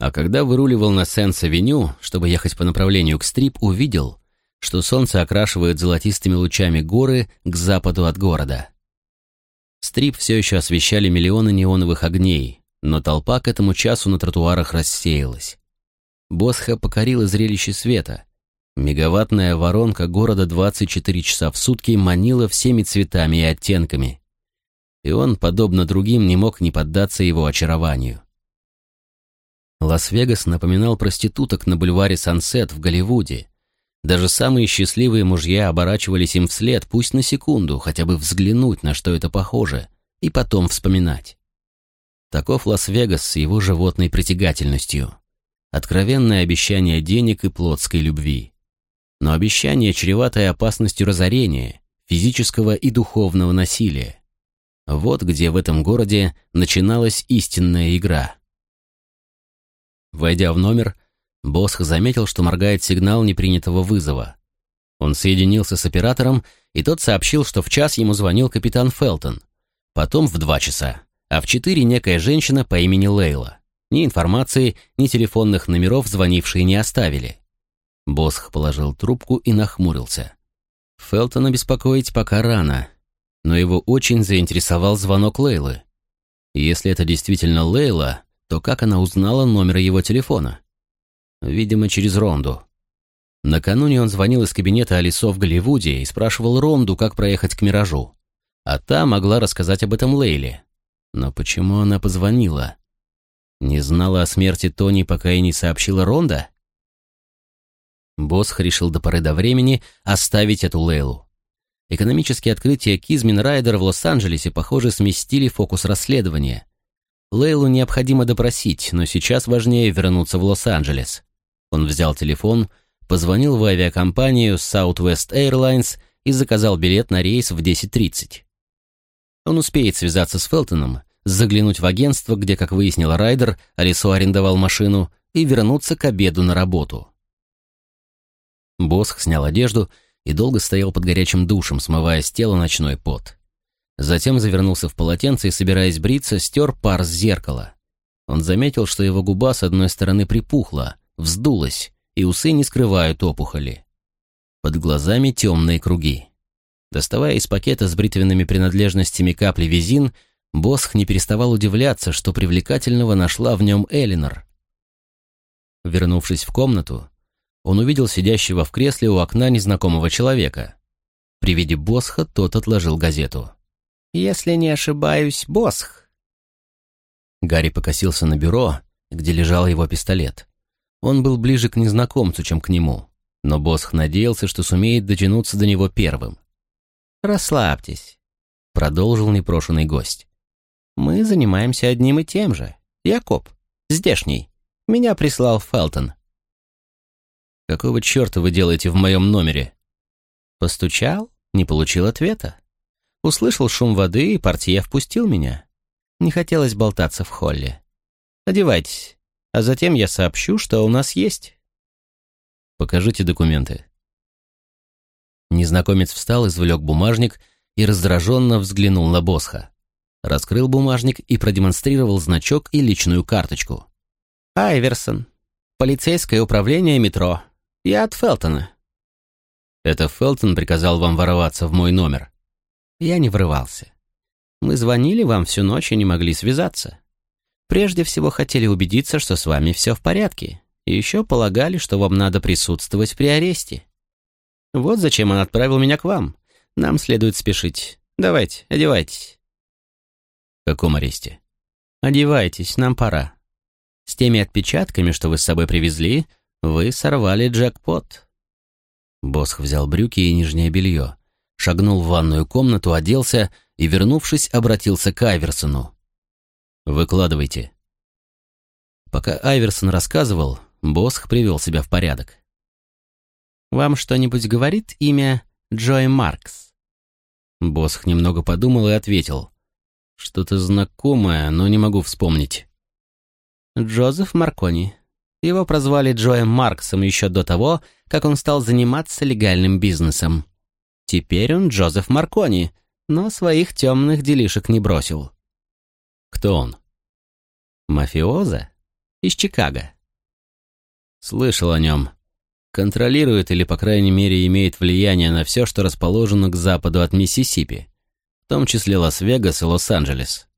А когда выруливал на Сенс-авеню, чтобы ехать по направлению к Стрип, увидел, что солнце окрашивает золотистыми лучами горы к западу от города. Стрип все еще освещали миллионы неоновых огней, но толпа к этому часу на тротуарах рассеялась. Босха покорила зрелище света. Мегаваттная воронка города 24 часа в сутки манила всеми цветами и оттенками. И он, подобно другим, не мог не поддаться его очарованию. Лас-Вегас напоминал проституток на бульваре Сансет в Голливуде. Даже самые счастливые мужья оборачивались им вслед, пусть на секунду, хотя бы взглянуть, на что это похоже, и потом вспоминать. Таков Лас-Вегас с его животной притягательностью. Откровенное обещание денег и плотской любви. Но обещание, чреватое опасностью разорения, физического и духовного насилия. Вот где в этом городе начиналась истинная игра. Войдя в номер, Босх заметил, что моргает сигнал непринятого вызова. Он соединился с оператором, и тот сообщил, что в час ему звонил капитан Фелтон. Потом в два часа а в четыре некая женщина по имени Лейла. Ни информации, ни телефонных номеров звонившие не оставили. Босх положил трубку и нахмурился. Фелтона беспокоить пока рано, но его очень заинтересовал звонок Лейлы. Если это действительно Лейла, то как она узнала номер его телефона? Видимо, через Ронду. Накануне он звонил из кабинета Алисо в Голливуде и спрашивал Ронду, как проехать к Миражу. А та могла рассказать об этом Лейле. Но почему она позвонила? Не знала о смерти Тони, пока и не сообщила Ронда? Босх решил до поры до времени оставить эту Лейлу. Экономические открытия Кизмин Райдер в Лос-Анджелесе, похоже, сместили фокус расследования. Лейлу необходимо допросить, но сейчас важнее вернуться в Лос-Анджелес. Он взял телефон, позвонил в авиакомпанию Southwest Airlines и заказал билет на рейс в 10.30. Он успеет связаться с Фелтоном, заглянуть в агентство, где, как выяснил Райдер, Алису арендовал машину, и вернуться к обеду на работу. Босх снял одежду и долго стоял под горячим душем, смывая с тела ночной пот. Затем завернулся в полотенце и, собираясь бриться, стер пар с зеркала. Он заметил, что его губа с одной стороны припухла, вздулась, и усы не скрывают опухоли. Под глазами темные круги. Доставая из пакета с бритвенными принадлежностями капли визин, Босх не переставал удивляться, что привлекательного нашла в нем Элинор. Вернувшись в комнату, он увидел сидящего в кресле у окна незнакомого человека. При виде Босха тот отложил газету. «Если не ошибаюсь, Босх». Гарри покосился на бюро, где лежал его пистолет. Он был ближе к незнакомцу, чем к нему, но Босх надеялся, что сумеет дотянуться до него первым. «Расслабьтесь», — продолжил непрошенный гость. «Мы занимаемся одним и тем же. Якоб, здешний. Меня прислал Фелтон». «Какого черта вы делаете в моем номере?» Постучал, не получил ответа. Услышал шум воды, и портье впустил меня. Не хотелось болтаться в холле. Одевайтесь, а затем я сообщу, что у нас есть. Покажите документы. Незнакомец встал, извлек бумажник и раздраженно взглянул на Босха. Раскрыл бумажник и продемонстрировал значок и личную карточку. «Айверсон. Полицейское управление метро. Я от Фелтона». «Это Фелтон приказал вам ворваться в мой номер?» «Я не врывался. Мы звонили вам всю ночь и не могли связаться. Прежде всего хотели убедиться, что с вами все в порядке, и еще полагали, что вам надо присутствовать при аресте. Вот зачем он отправил меня к вам. Нам следует спешить. Давайте, одевайтесь. В каком аресте? Одевайтесь, нам пора. С теми отпечатками, что вы с собой привезли, вы сорвали джекпот. Босх взял брюки и нижнее белье, шагнул в ванную комнату, оделся и, вернувшись, обратился к Айверсону. «Выкладывайте». Пока Айверсон рассказывал, Босх привел себя в порядок. Вам что-нибудь говорит имя Джой Маркс?» Босх немного подумал и ответил. «Что-то знакомое, но не могу вспомнить». «Джозеф Маркони. Его прозвали Джоем Марксом еще до того, как он стал заниматься легальным бизнесом. Теперь он Джозеф Маркони, но своих темных делишек не бросил». «Кто он?» «Мафиозо? Из Чикаго». «Слышал о нем. контролирует или, по крайней мере, имеет влияние на все, что расположено к западу от Миссисипи, в том числе Лас-Вегас и Лос-Анджелес.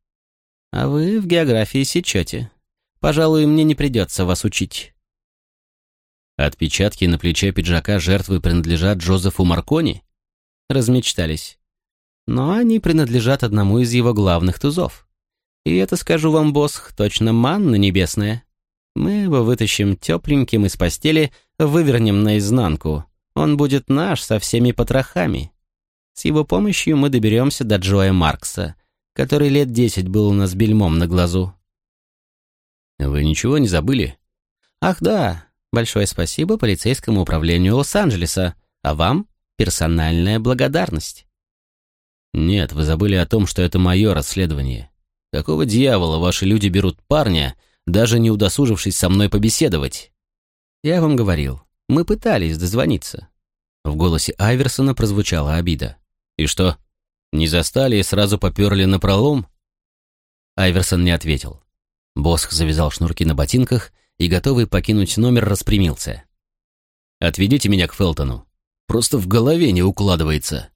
А вы в географии сечете. Пожалуй, мне не придется вас учить. Отпечатки на плече пиджака жертвы принадлежат Джозефу Маркони? Размечтались. Но они принадлежат одному из его главных тузов. И это, скажу вам, босс, точно манна небесная. Мы его вытащим тепленьким из постели, вывернем наизнанку. Он будет наш со всеми потрохами. С его помощью мы доберемся до Джоя Маркса, который лет десять был у нас бельмом на глазу. Вы ничего не забыли? Ах да, большое спасибо полицейскому управлению Лос-Анджелеса, а вам персональная благодарность. Нет, вы забыли о том, что это мое расследование. Какого дьявола ваши люди берут парня, даже не удосужившись со мной побеседовать? Я вам говорил, мы пытались дозвониться. В голосе Айверсона прозвучала обида. И что, не застали и сразу поперли на пролом? Айверсон не ответил. Босх завязал шнурки на ботинках и, готовый покинуть номер, распрямился. «Отведите меня к Фелтону. Просто в голове не укладывается».